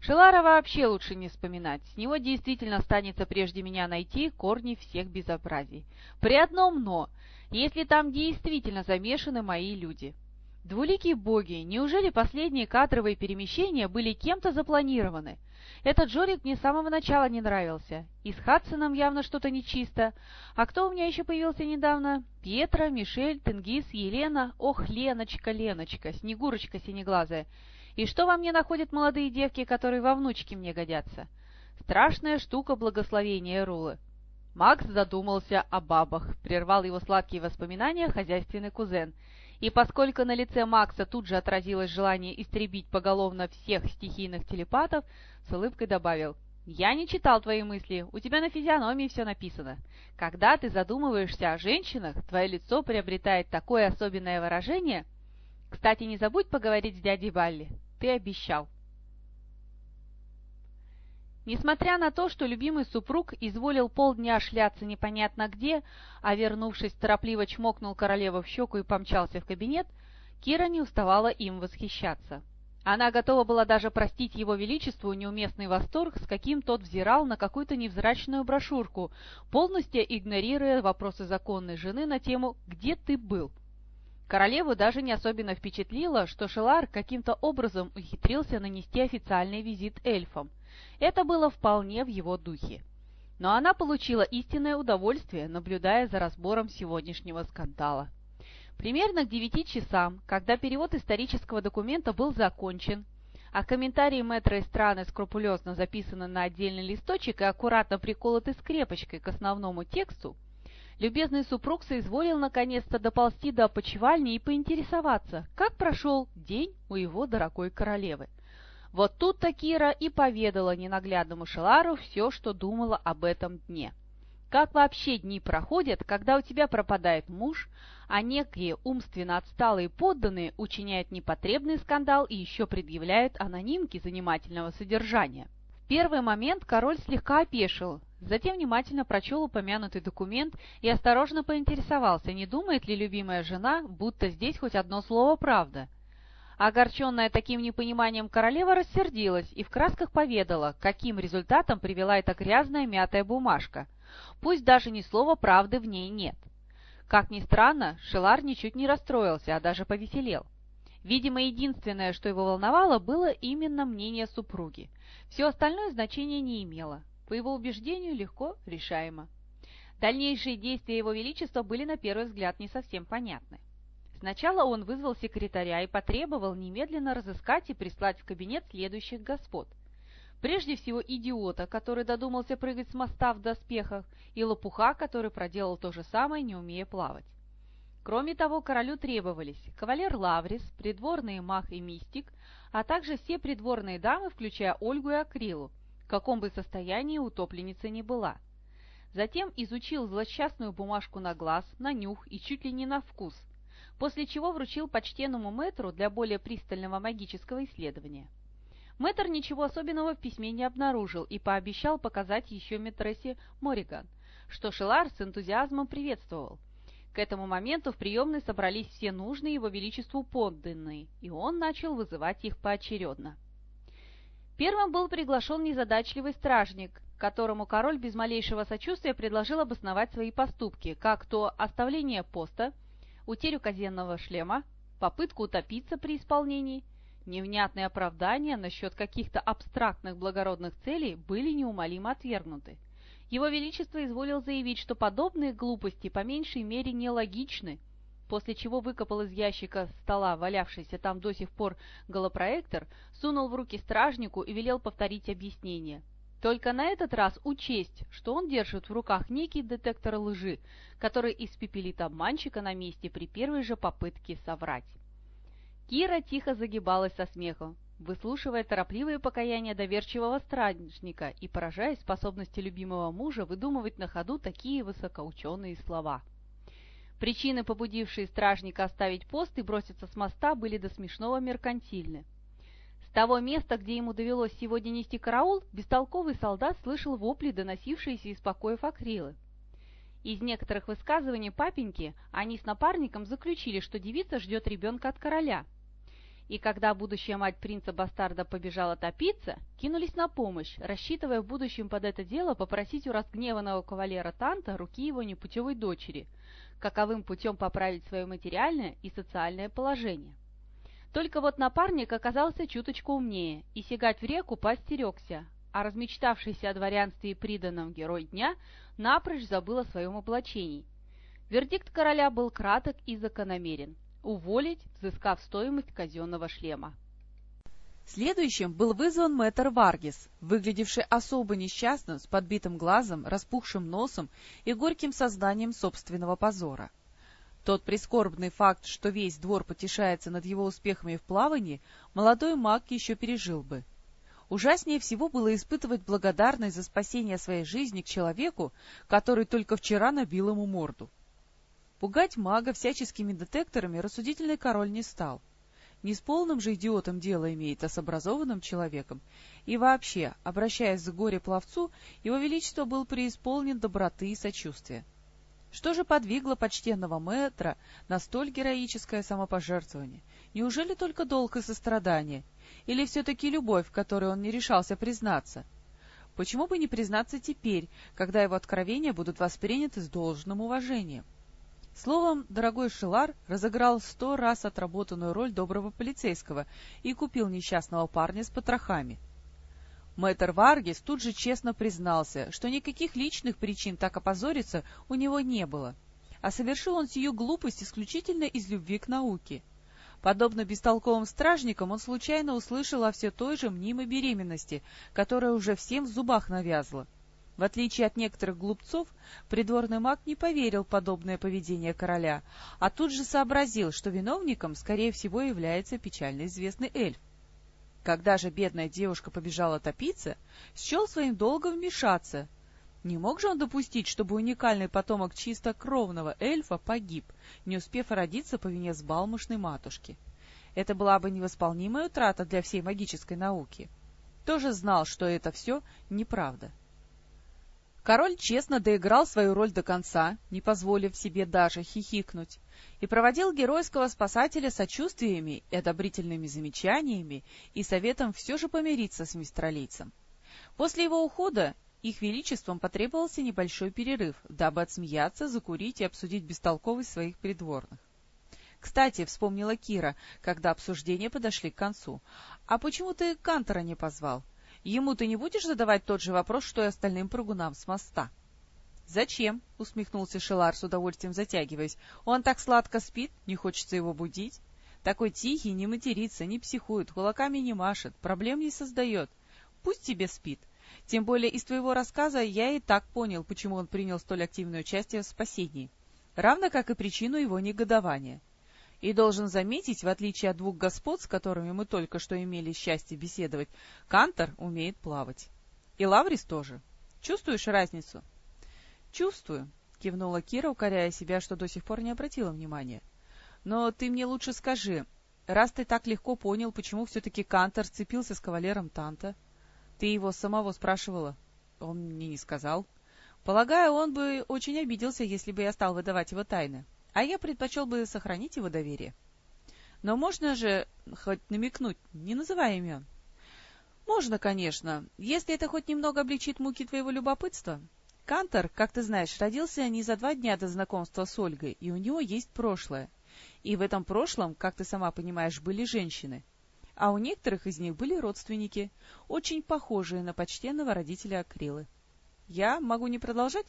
[SPEAKER 1] Шелара вообще лучше не вспоминать, с него действительно станется прежде меня найти корни всех безобразий. При одном «но», если там действительно замешаны мои люди». Двуликие боги, неужели последние кадровые перемещения были кем-то запланированы? Этот Джорик мне с самого начала не нравился. И с Хадсоном явно что-то нечисто. А кто у меня еще появился недавно? Петра, Мишель, Тенгиз, Елена. Ох, Леночка, Леночка, Снегурочка синеглазая. И что во мне находят молодые девки, которые во внучке мне годятся? Страшная штука благословения Рулы. Макс задумался о бабах, прервал его сладкие воспоминания хозяйственный кузен — и поскольку на лице Макса тут же отразилось желание истребить поголовно всех стихийных телепатов, с улыбкой добавил «Я не читал твои мысли, у тебя на физиономии все написано. Когда ты задумываешься о женщинах, твое лицо приобретает такое особенное выражение. Кстати, не забудь поговорить с дядей Балли, ты обещал». Несмотря на то, что любимый супруг изволил полдня шляться непонятно где, а вернувшись, торопливо чмокнул королеву в щеку и помчался в кабинет, Кира не уставала им восхищаться. Она готова была даже простить его величеству неуместный восторг, с каким тот взирал на какую-то невзрачную брошюрку, полностью игнорируя вопросы законной жены на тему «Где ты был?». Королеву даже не особенно впечатлило, что Шелар каким-то образом ухитрился нанести официальный визит эльфам. Это было вполне в его духе. Но она получила истинное удовольствие, наблюдая за разбором сегодняшнего скандала. Примерно к девяти часам, когда перевод исторического документа был закончен, а комментарии мэтра и страны скрупулезно записаны на отдельный листочек и аккуратно приколоты скрепочкой к основному тексту, любезный супруг соизволил наконец-то доползти до опочивальни и поинтересоваться, как прошел день у его дорогой королевы. Вот тут-то Кира и поведала ненаглядному Шелару все, что думала об этом дне. Как вообще дни проходят, когда у тебя пропадает муж, а некие умственно отсталые подданные учиняют непотребный скандал и еще предъявляют анонимки занимательного содержания? В первый момент король слегка опешил, затем внимательно прочел упомянутый документ и осторожно поинтересовался, не думает ли любимая жена, будто здесь хоть одно слово «правда». Огорченная таким непониманием королева рассердилась и в красках поведала, каким результатом привела эта грязная мятая бумажка. Пусть даже ни слова правды в ней нет. Как ни странно, Шелар ничуть не расстроился, а даже повеселел. Видимо, единственное, что его волновало, было именно мнение супруги. Все остальное значения не имело. По его убеждению, легко решаемо. Дальнейшие действия его величества были на первый взгляд не совсем понятны. Сначала он вызвал секретаря и потребовал немедленно разыскать и прислать в кабинет следующих господ. Прежде всего идиота, который додумался прыгать с моста в доспехах, и лопуха, который проделал то же самое, не умея плавать. Кроме того, королю требовались кавалер Лаврис, придворный маг и мистик, а также все придворные дамы, включая Ольгу и Акрилу, в каком бы состоянии утопленница ни была. Затем изучил злосчастную бумажку на глаз, на нюх и чуть ли не на вкус – после чего вручил почтенному мэтру для более пристального магического исследования. Мэтр ничего особенного в письме не обнаружил и пообещал показать еще метрессе Мориган, что Шелар с энтузиазмом приветствовал. К этому моменту в приемной собрались все нужные его величеству подданные, и он начал вызывать их поочередно. Первым был приглашен незадачливый стражник, которому король без малейшего сочувствия предложил обосновать свои поступки, как то оставление поста – утерю казенного шлема, попытку утопиться при исполнении, невнятные оправдания насчет каких-то абстрактных благородных целей были неумолимо отвергнуты. Его Величество изволил заявить, что подобные глупости по меньшей мере нелогичны, после чего выкопал из ящика стола валявшийся там до сих пор голопроектор, сунул в руки стражнику и велел повторить объяснение – только на этот раз учесть, что он держит в руках некий детектор лжи, который испепелит обманщика на месте при первой же попытке соврать. Кира тихо загибалась со смехом, выслушивая торопливые покаяния доверчивого стражника и поражаясь способности любимого мужа выдумывать на ходу такие высокоученые слова. Причины, побудившие стражника оставить пост и броситься с моста, были до смешного меркантильны. Того места, где ему довелось сегодня нести караул, бестолковый солдат слышал вопли, доносившиеся из покоев Акрилы. Из некоторых высказываний папеньки они с напарником заключили, что девица ждет ребенка от короля. И когда будущая мать принца-бастарда побежала топиться, кинулись на помощь, рассчитывая в будущем под это дело попросить у разгневанного кавалера Танта руки его непутевой дочери, каковым путем поправить свое материальное и социальное положение. Только вот напарник оказался чуточку умнее и сигать в реку поостерегся, а размечтавшийся о дворянстве и приданном герой дня напрочь забыл о своем облачении. Вердикт короля был краток и закономерен – уволить, взыскав стоимость казенного шлема.
[SPEAKER 2] Следующим был вызван мэтр Варгис, выглядевший особо несчастным, с подбитым глазом, распухшим носом и горьким созданием собственного позора. Тот прискорбный факт, что весь двор потешается над его успехами в плавании, молодой маг еще пережил бы. Ужаснее всего было испытывать благодарность за спасение своей жизни к человеку, который только вчера набил ему морду. Пугать мага всяческими детекторами рассудительный король не стал. Не с полным же идиотом дело имеет, а с образованным человеком. И вообще, обращаясь к горе-пловцу, его величество был преисполнен доброты и сочувствия. Что же подвигло почтенного мэтра на столь героическое самопожертвование? Неужели только долг и сострадание? Или все-таки любовь, в которой он не решался признаться? Почему бы не признаться теперь, когда его откровения будут восприняты с должным уважением? Словом, дорогой Шелар разыграл сто раз отработанную роль доброго полицейского и купил несчастного парня с потрохами. Мэтр Варгис тут же честно признался, что никаких личных причин так опозориться у него не было, а совершил он сию глупость исключительно из любви к науке. Подобно бестолковым стражникам, он случайно услышал о все той же мнимой беременности, которая уже всем в зубах навязла. В отличие от некоторых глупцов, придворный маг не поверил в подобное поведение короля, а тут же сообразил, что виновником, скорее всего, является печально известный эльф. Когда же бедная девушка побежала топиться, счел своим долгом вмешаться. Не мог же он допустить, чтобы уникальный потомок чистокровного эльфа погиб, не успев родиться по вине сбалмошной матушки. Это была бы невосполнимая утрата для всей магической науки. Тоже знал, что это все неправда. Король честно доиграл свою роль до конца, не позволив себе даже хихикнуть, и проводил геройского спасателя сочувствиями и одобрительными замечаниями и советом все же помириться с мистралийцем. После его ухода их величеством потребовался небольшой перерыв, дабы отсмеяться, закурить и обсудить бестолковость своих придворных. Кстати, вспомнила Кира, когда обсуждения подошли к концу. «А почему ты Кантора не позвал? Ему ты не будешь задавать тот же вопрос, что и остальным прыгунам с моста? — Зачем? — усмехнулся Шелар с удовольствием затягиваясь. — Он так сладко спит, не хочется его будить. Такой тихий, не матерится, не психует, кулаками не машет, проблем не создает. Пусть тебе спит. Тем более из твоего рассказа я и так понял, почему он принял столь активное участие в спасении, равно как и причину его негодования. И должен заметить, в отличие от двух господ, с которыми мы только что имели счастье беседовать, Кантор умеет плавать. И Лаврис тоже. Чувствуешь разницу? — Чувствую, — кивнула Кира, укоряя себя, что до сих пор не обратила внимания. — Но ты мне лучше скажи, раз ты так легко понял, почему все-таки Кантор сцепился с кавалером Танта, ты его самого спрашивала? Он мне не сказал. Полагаю, он бы очень обиделся, если бы я стал выдавать его тайны. — а я предпочел бы сохранить его доверие. Но можно же хоть намекнуть, не называя имен? Можно, конечно, если это хоть немного облегчит муки твоего любопытства. Кантор, как ты знаешь, родился не за два дня до знакомства с Ольгой, и у него есть прошлое. И в этом прошлом, как ты сама понимаешь, были женщины. А у некоторых из них были родственники, очень похожие на почтенного родителя Акрилы. Я могу не продолжать?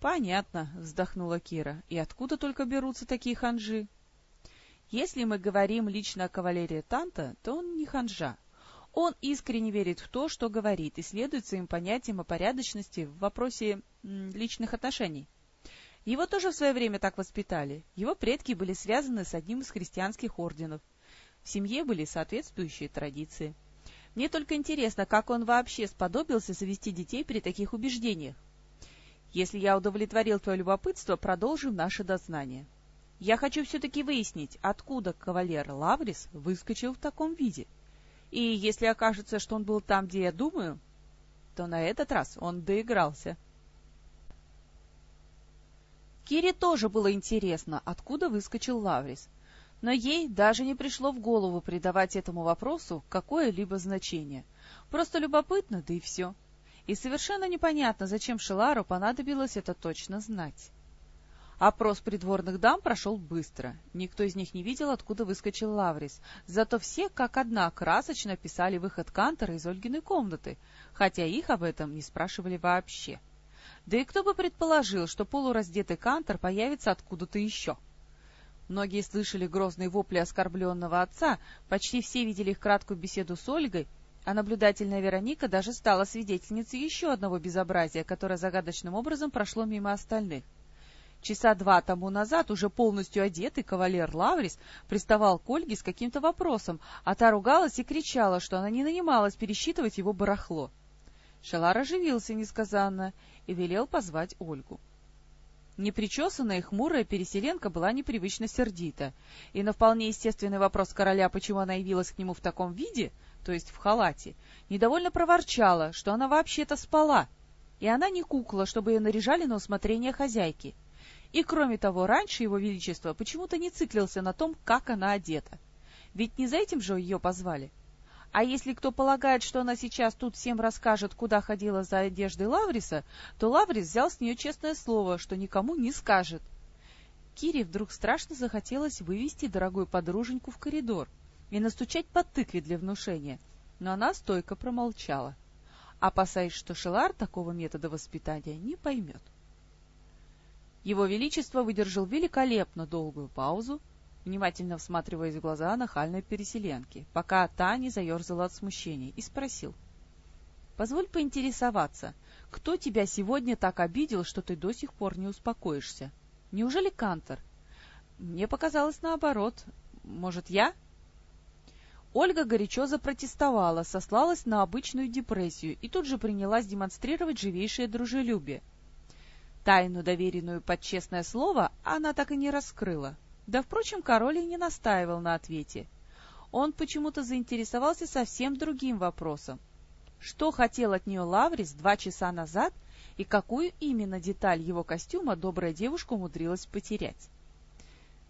[SPEAKER 2] «Понятно», — вздохнула Кира. «И откуда только берутся такие ханжи?» «Если мы говорим лично о кавалерии Танта, то он не ханжа. Он искренне верит в то, что говорит, и следует своим понятиям о порядочности в вопросе личных отношений. Его тоже в свое время так воспитали. Его предки были связаны с одним из христианских орденов. В семье были соответствующие традиции. Мне только интересно, как он вообще сподобился завести детей при таких убеждениях. Если я удовлетворил твое любопытство, продолжим наше дознание. Я хочу все-таки выяснить, откуда кавалер Лаврис выскочил в таком виде. И если окажется, что он был там, где я думаю, то на этот раз он доигрался. Кире тоже было интересно, откуда выскочил Лаврис, но ей даже не пришло в голову придавать этому вопросу какое-либо значение. Просто любопытно, да и все. — и совершенно непонятно, зачем Шелару понадобилось это точно знать. Опрос придворных дам прошел быстро. Никто из них не видел, откуда выскочил Лаврис. Зато все, как одна, красочно писали выход Кантора из Ольгиной комнаты, хотя их об этом не спрашивали вообще. Да и кто бы предположил, что полураздетый Кантор появится откуда-то еще? Многие слышали грозные вопли оскорбленного отца, почти все видели их краткую беседу с Ольгой, а наблюдательная Вероника даже стала свидетельницей еще одного безобразия, которое загадочным образом прошло мимо остальных. Часа два тому назад уже полностью одетый кавалер Лаврис приставал к Ольге с каким-то вопросом, а та ругалась и кричала, что она не нанималась пересчитывать его барахло. Шалар оживился несказанно и велел позвать Ольгу. Непричесанная и хмурая переселенка была непривычно сердита, и на вполне естественный вопрос короля, почему она явилась к нему в таком виде, то есть в халате, недовольно проворчала, что она вообще-то спала, и она не кукла, чтобы ее наряжали на усмотрение хозяйки. И кроме того, раньше его величество почему-то не циклился на том, как она одета. Ведь не за этим же ее позвали. А если кто полагает, что она сейчас тут всем расскажет, куда ходила за одеждой Лавриса, то Лаврис взял с нее честное слово, что никому не скажет. Кире вдруг страшно захотелось вывести дорогую подруженьку в коридор и настучать по тыкве для внушения, но она стойко промолчала, опасаясь, что Шелар такого метода воспитания не поймет. Его Величество выдержал великолепно долгую паузу, внимательно всматриваясь в глаза нахальной переселенки, пока та не заерзала от смущения, и спросил. — Позволь поинтересоваться, кто тебя сегодня так обидел, что ты до сих пор не успокоишься? Неужели Кантор? Мне показалось наоборот. Может, я? Ольга горячо запротестовала, сослалась на обычную депрессию и тут же принялась демонстрировать живейшее дружелюбие. Тайну, доверенную под честное слово, она так и не раскрыла, да, впрочем, король и не настаивал на ответе. Он почему-то заинтересовался совсем другим вопросом. Что хотел от нее Лаврис два часа назад и какую именно деталь его костюма добрая девушка умудрилась потерять?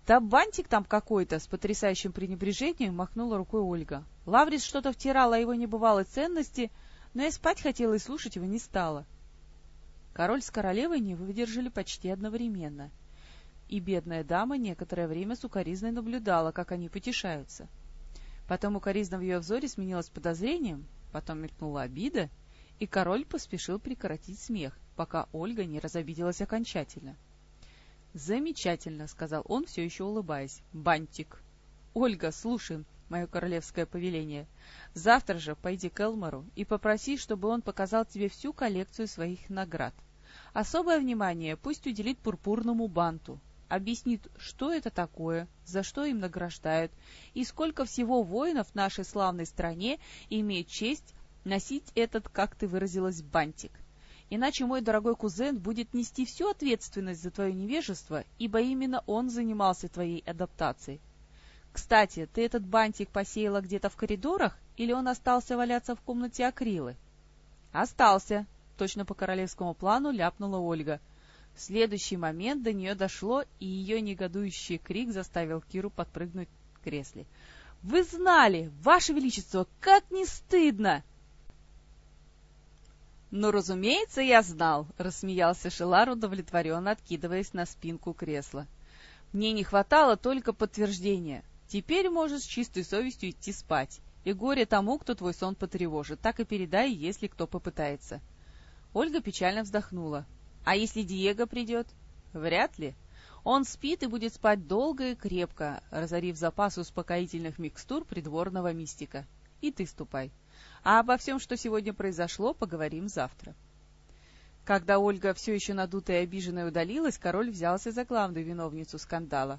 [SPEAKER 2] «Да бантик там какой-то!» — с потрясающим пренебрежением махнула рукой Ольга. Лаврис что-то втирала о его небывалой ценности, но и спать хотела и слушать его не стала. Король с королевой не выдержали почти одновременно — и бедная дама некоторое время сукоризной наблюдала, как они потешаются. Потом укоризна в ее взоре сменилась подозрением, потом мелькнула обида, и король поспешил прекратить смех, пока Ольга не разобиделась окончательно. «Замечательно», — сказал он, все еще улыбаясь. «Бантик». «Ольга, слушай, мое королевское повеление. Завтра же пойди к Элмору и попроси, чтобы он показал тебе всю коллекцию своих наград. Особое внимание пусть уделит пурпурному банту, объяснит, что это такое, за что им награждают, и сколько всего воинов в нашей славной стране имеет честь носить этот, как ты выразилась, бантик. Иначе мой дорогой кузен будет нести всю ответственность за твое невежество, ибо именно он занимался твоей адаптацией. Кстати, ты этот бантик посеяла где-то в коридорах, или он остался валяться в комнате Акрилы? — Остался, — точно по королевскому плану ляпнула Ольга — в следующий момент до нее дошло, и ее негодующий крик заставил Киру подпрыгнуть в кресле. «Вы знали! Ваше Величество, как не стыдно!» «Ну, разумеется, я знал!» — рассмеялся Шелар, удовлетворенно откидываясь на спинку кресла. «Мне не хватало только подтверждения. Теперь можешь с чистой совестью идти спать. И горе тому, кто твой сон потревожит. Так и передай, если кто попытается». Ольга печально вздохнула. А если Диего придет? Вряд ли. Он спит и будет спать долго и крепко, разорив запас успокоительных микстур придворного мистика. И ты ступай. А обо всем, что сегодня произошло, поговорим завтра. Когда Ольга, все еще надутая и обиженная, удалилась, король взялся за главную виновницу скандала.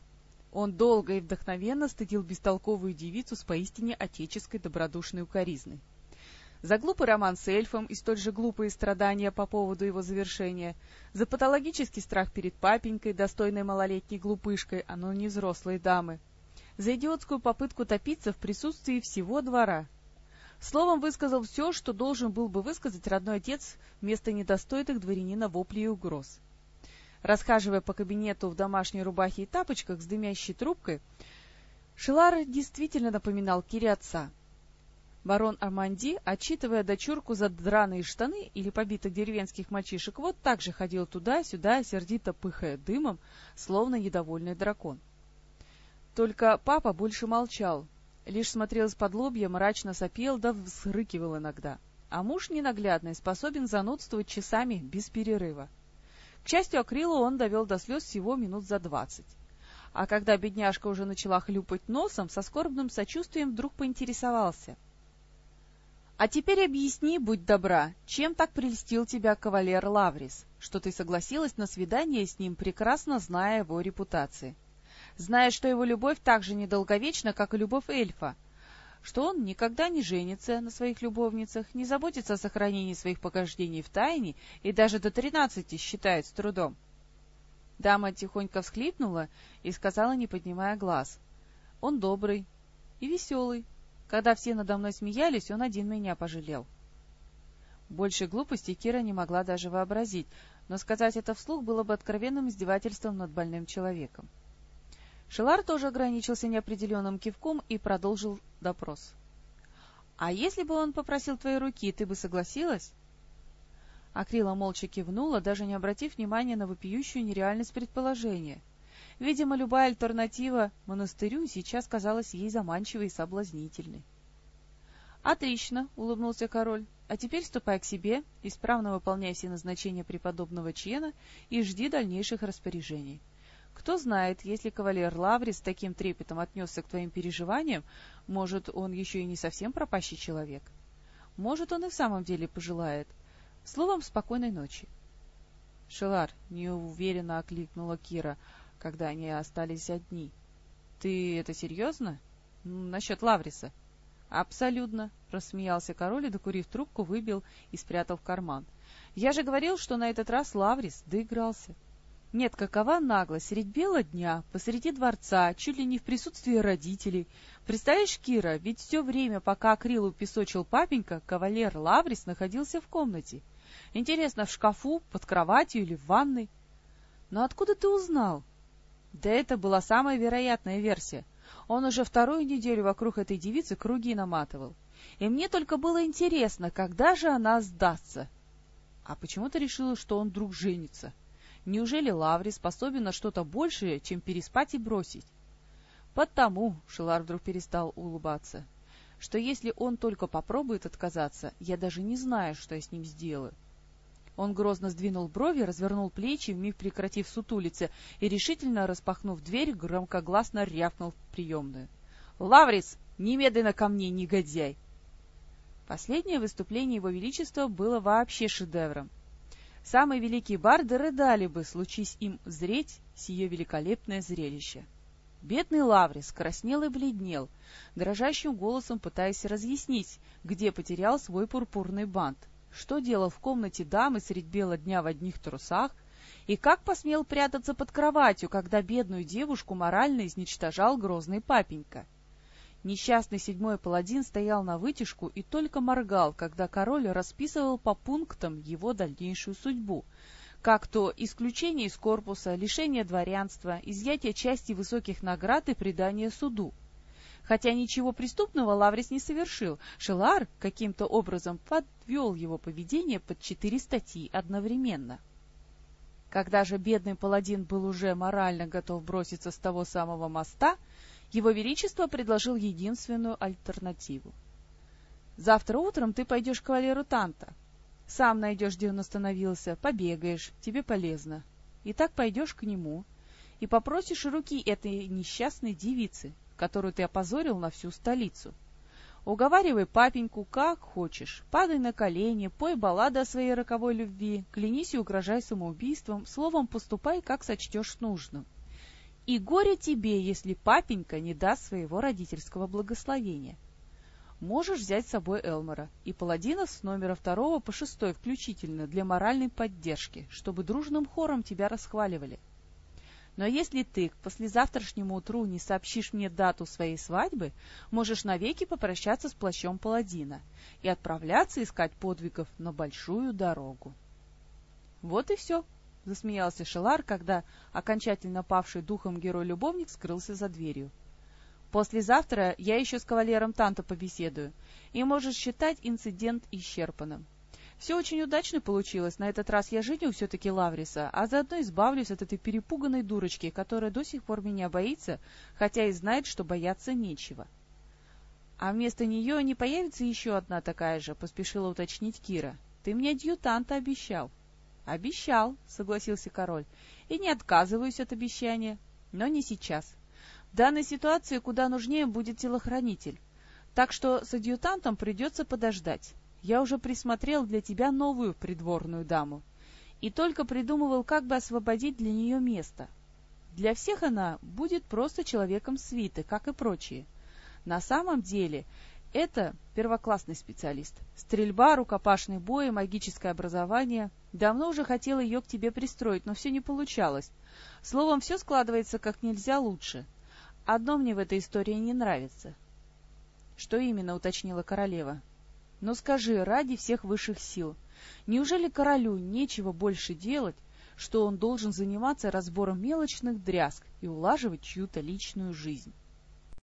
[SPEAKER 2] Он долго и вдохновенно стыдил бестолковую девицу с поистине отеческой добродушной укоризной за глупый роман с эльфом и столь же глупые страдания по поводу его завершения, за патологический страх перед папенькой, достойной малолетней глупышкой, а ну не взрослой дамы, за идиотскую попытку топиться в присутствии всего двора. Словом, высказал все, что должен был бы высказать родной отец вместо недостойных дворянина воплей и угроз. Расхаживая по кабинету в домашней рубахе и тапочках с дымящей трубкой, Шелар действительно напоминал Кире отца — Барон Аманди, отчитывая дочурку за драные штаны или побитых деревенских мальчишек, вот так же ходил туда-сюда, сердито пыхая дымом, словно недовольный дракон. Только папа больше молчал, лишь смотрел из-под лобья, мрачно сопел да взрыкивал иногда. А муж ненаглядный, способен занудствовать часами без перерыва. К счастью, Акрилу он довел до слез всего минут за двадцать. А когда бедняжка уже начала хлюпать носом, со скорбным сочувствием вдруг поинтересовался — а теперь объясни, будь добра, чем так прельстил тебя кавалер Лаврис, что ты согласилась на свидание с ним, прекрасно зная его репутации? Зная, что его любовь так же недолговечна, как и любовь эльфа, что он никогда не женится на своих любовницах, не заботится о сохранении своих похождений в тайне и даже до тринадцати считает с трудом. Дама тихонько всхлипнула и сказала, не поднимая глаз. «Он добрый и веселый. Когда все надо мной смеялись, он один меня пожалел». Больше глупости Кира не могла даже вообразить, но сказать это вслух было бы откровенным издевательством над больным человеком. Шелар тоже ограничился неопределенным кивком и продолжил допрос. — А если бы он попросил твоей руки, ты бы согласилась? Акрила молча кивнула, даже не обратив внимания на вопиющую нереальность предположения. Видимо, любая альтернатива монастырю сейчас казалась ей заманчивой и соблазнительной. — Отлично, — улыбнулся король. — А теперь ступай к себе, исправно выполняй все назначения преподобного Чена и жди дальнейших распоряжений. Кто знает, если кавалер Лаври с таким трепетом отнесся к твоим переживаниям, может, он еще и не совсем пропащий человек. Может, он и в самом деле пожелает. Словом, спокойной ночи. — Шелар, — неуверенно окликнула Кира, когда они остались одни. — Ты это серьезно? — Насчет Лавриса. — Абсолютно, — рассмеялся король и, докурив трубку, выбил и спрятал в карман. — Я же говорил, что на этот раз Лаврис доигрался. — нет, какова наглость средь бела дня, посреди дворца, чуть ли не в присутствии родителей. Представляешь, Кира, ведь все время, пока Акрилу песочил папенька, кавалер Лаврис находился в комнате. Интересно, в шкафу, под кроватью или в ванной? Но откуда ты узнал? Да это была самая вероятная версия. Он уже вторую неделю вокруг этой девицы круги наматывал. И мне только было интересно, когда же она сдастся. А почему ты решила, что он вдруг женится? — Неужели Лаври способен на что-то большее, чем переспать и бросить? Потому, Шелар вдруг перестал улыбаться, что если он только попробует отказаться, я даже не знаю, что я с ним сделаю. Он грозно сдвинул брови, развернул плечи, вмиг прекратив сутулиться, и, решительно распахнув дверь, громкогласно рявкнул в приемную. — Лаврис, немедленно ко мне, негодяй! Последнее выступление Его Величества было вообще шедевром. Самые великие барды рыдали бы, случись им зреть сие великолепное зрелище. Бедный Лаврис краснел и бледнел, дрожащим голосом пытаясь разъяснить, где потерял свой пурпурный бант, что делал в комнате дамы средь бела дня в одних трусах, и как посмел прятаться под кроватью, когда бедную девушку морально изничтожал грозный папенька. Несчастный седьмой паладин стоял на вытяжку и только моргал, когда король расписывал по пунктам его дальнейшую судьбу, как то исключение из корпуса, лишение дворянства, изъятие части высоких наград и предание суду. Хотя ничего преступного Лаврис не совершил, Шелар каким-то образом подвел его поведение под четыре статьи одновременно. Когда же бедный паладин был уже морально готов броситься с того самого моста, его Величество предложил единственную альтернативу. «Завтра утром ты пойдешь к кавалеру Танта. Сам найдешь, где он остановился, побегаешь, тебе полезно. И так пойдешь к нему и попросишь руки этой несчастной девицы, которую ты опозорил на всю столицу. Уговаривай папеньку как хочешь, падай на колени, пой баллады о своей роковой любви, клянись и угрожай самоубийством, словом, поступай, как сочтешь нужным. И горе тебе, если папенька не даст своего родительского благословения. Можешь взять с собой Элмора и паладинов с номера второго по шестой включительно для моральной поддержки, чтобы дружным хором тебя расхваливали. Но если ты к послезавтрашнему утру не сообщишь мне дату своей свадьбы, можешь навеки попрощаться с плащом паладина и отправляться искать подвигов на большую дорогу. Вот и все, — засмеялся Шелар, когда окончательно павший духом герой-любовник скрылся за дверью. «Послезавтра я еще с кавалером Танто побеседую, и можешь считать инцидент исчерпанным. Все очень удачно получилось. На этот раз я женю все-таки Лавриса, а заодно избавлюсь от этой перепуганной дурочки, которая до сих пор меня боится, хотя и знает, что бояться нечего. — А вместо нее не появится еще одна такая же, — поспешила уточнить Кира. — Ты мне адъютанта обещал. «Обещал», — согласился король, — «и не отказываюсь от обещания, но не сейчас. В данной ситуации куда нужнее будет телохранитель, так что с адъютантом придется подождать. Я уже присмотрел для тебя новую придворную даму и только придумывал, как бы освободить для нее место. Для всех она будет просто человеком свиты, как и прочие. На самом деле Это первоклассный специалист. Стрельба, рукопашный бой, магическое образование. Давно уже хотела ее к тебе пристроить, но все не получалось. Словом, все складывается как нельзя лучше. Одно мне в этой истории не нравится. — Что именно, — уточнила королева. — Ну скажи, ради всех высших сил, неужели королю нечего больше делать, что он должен заниматься разбором мелочных дрязг и улаживать чью-то личную жизнь?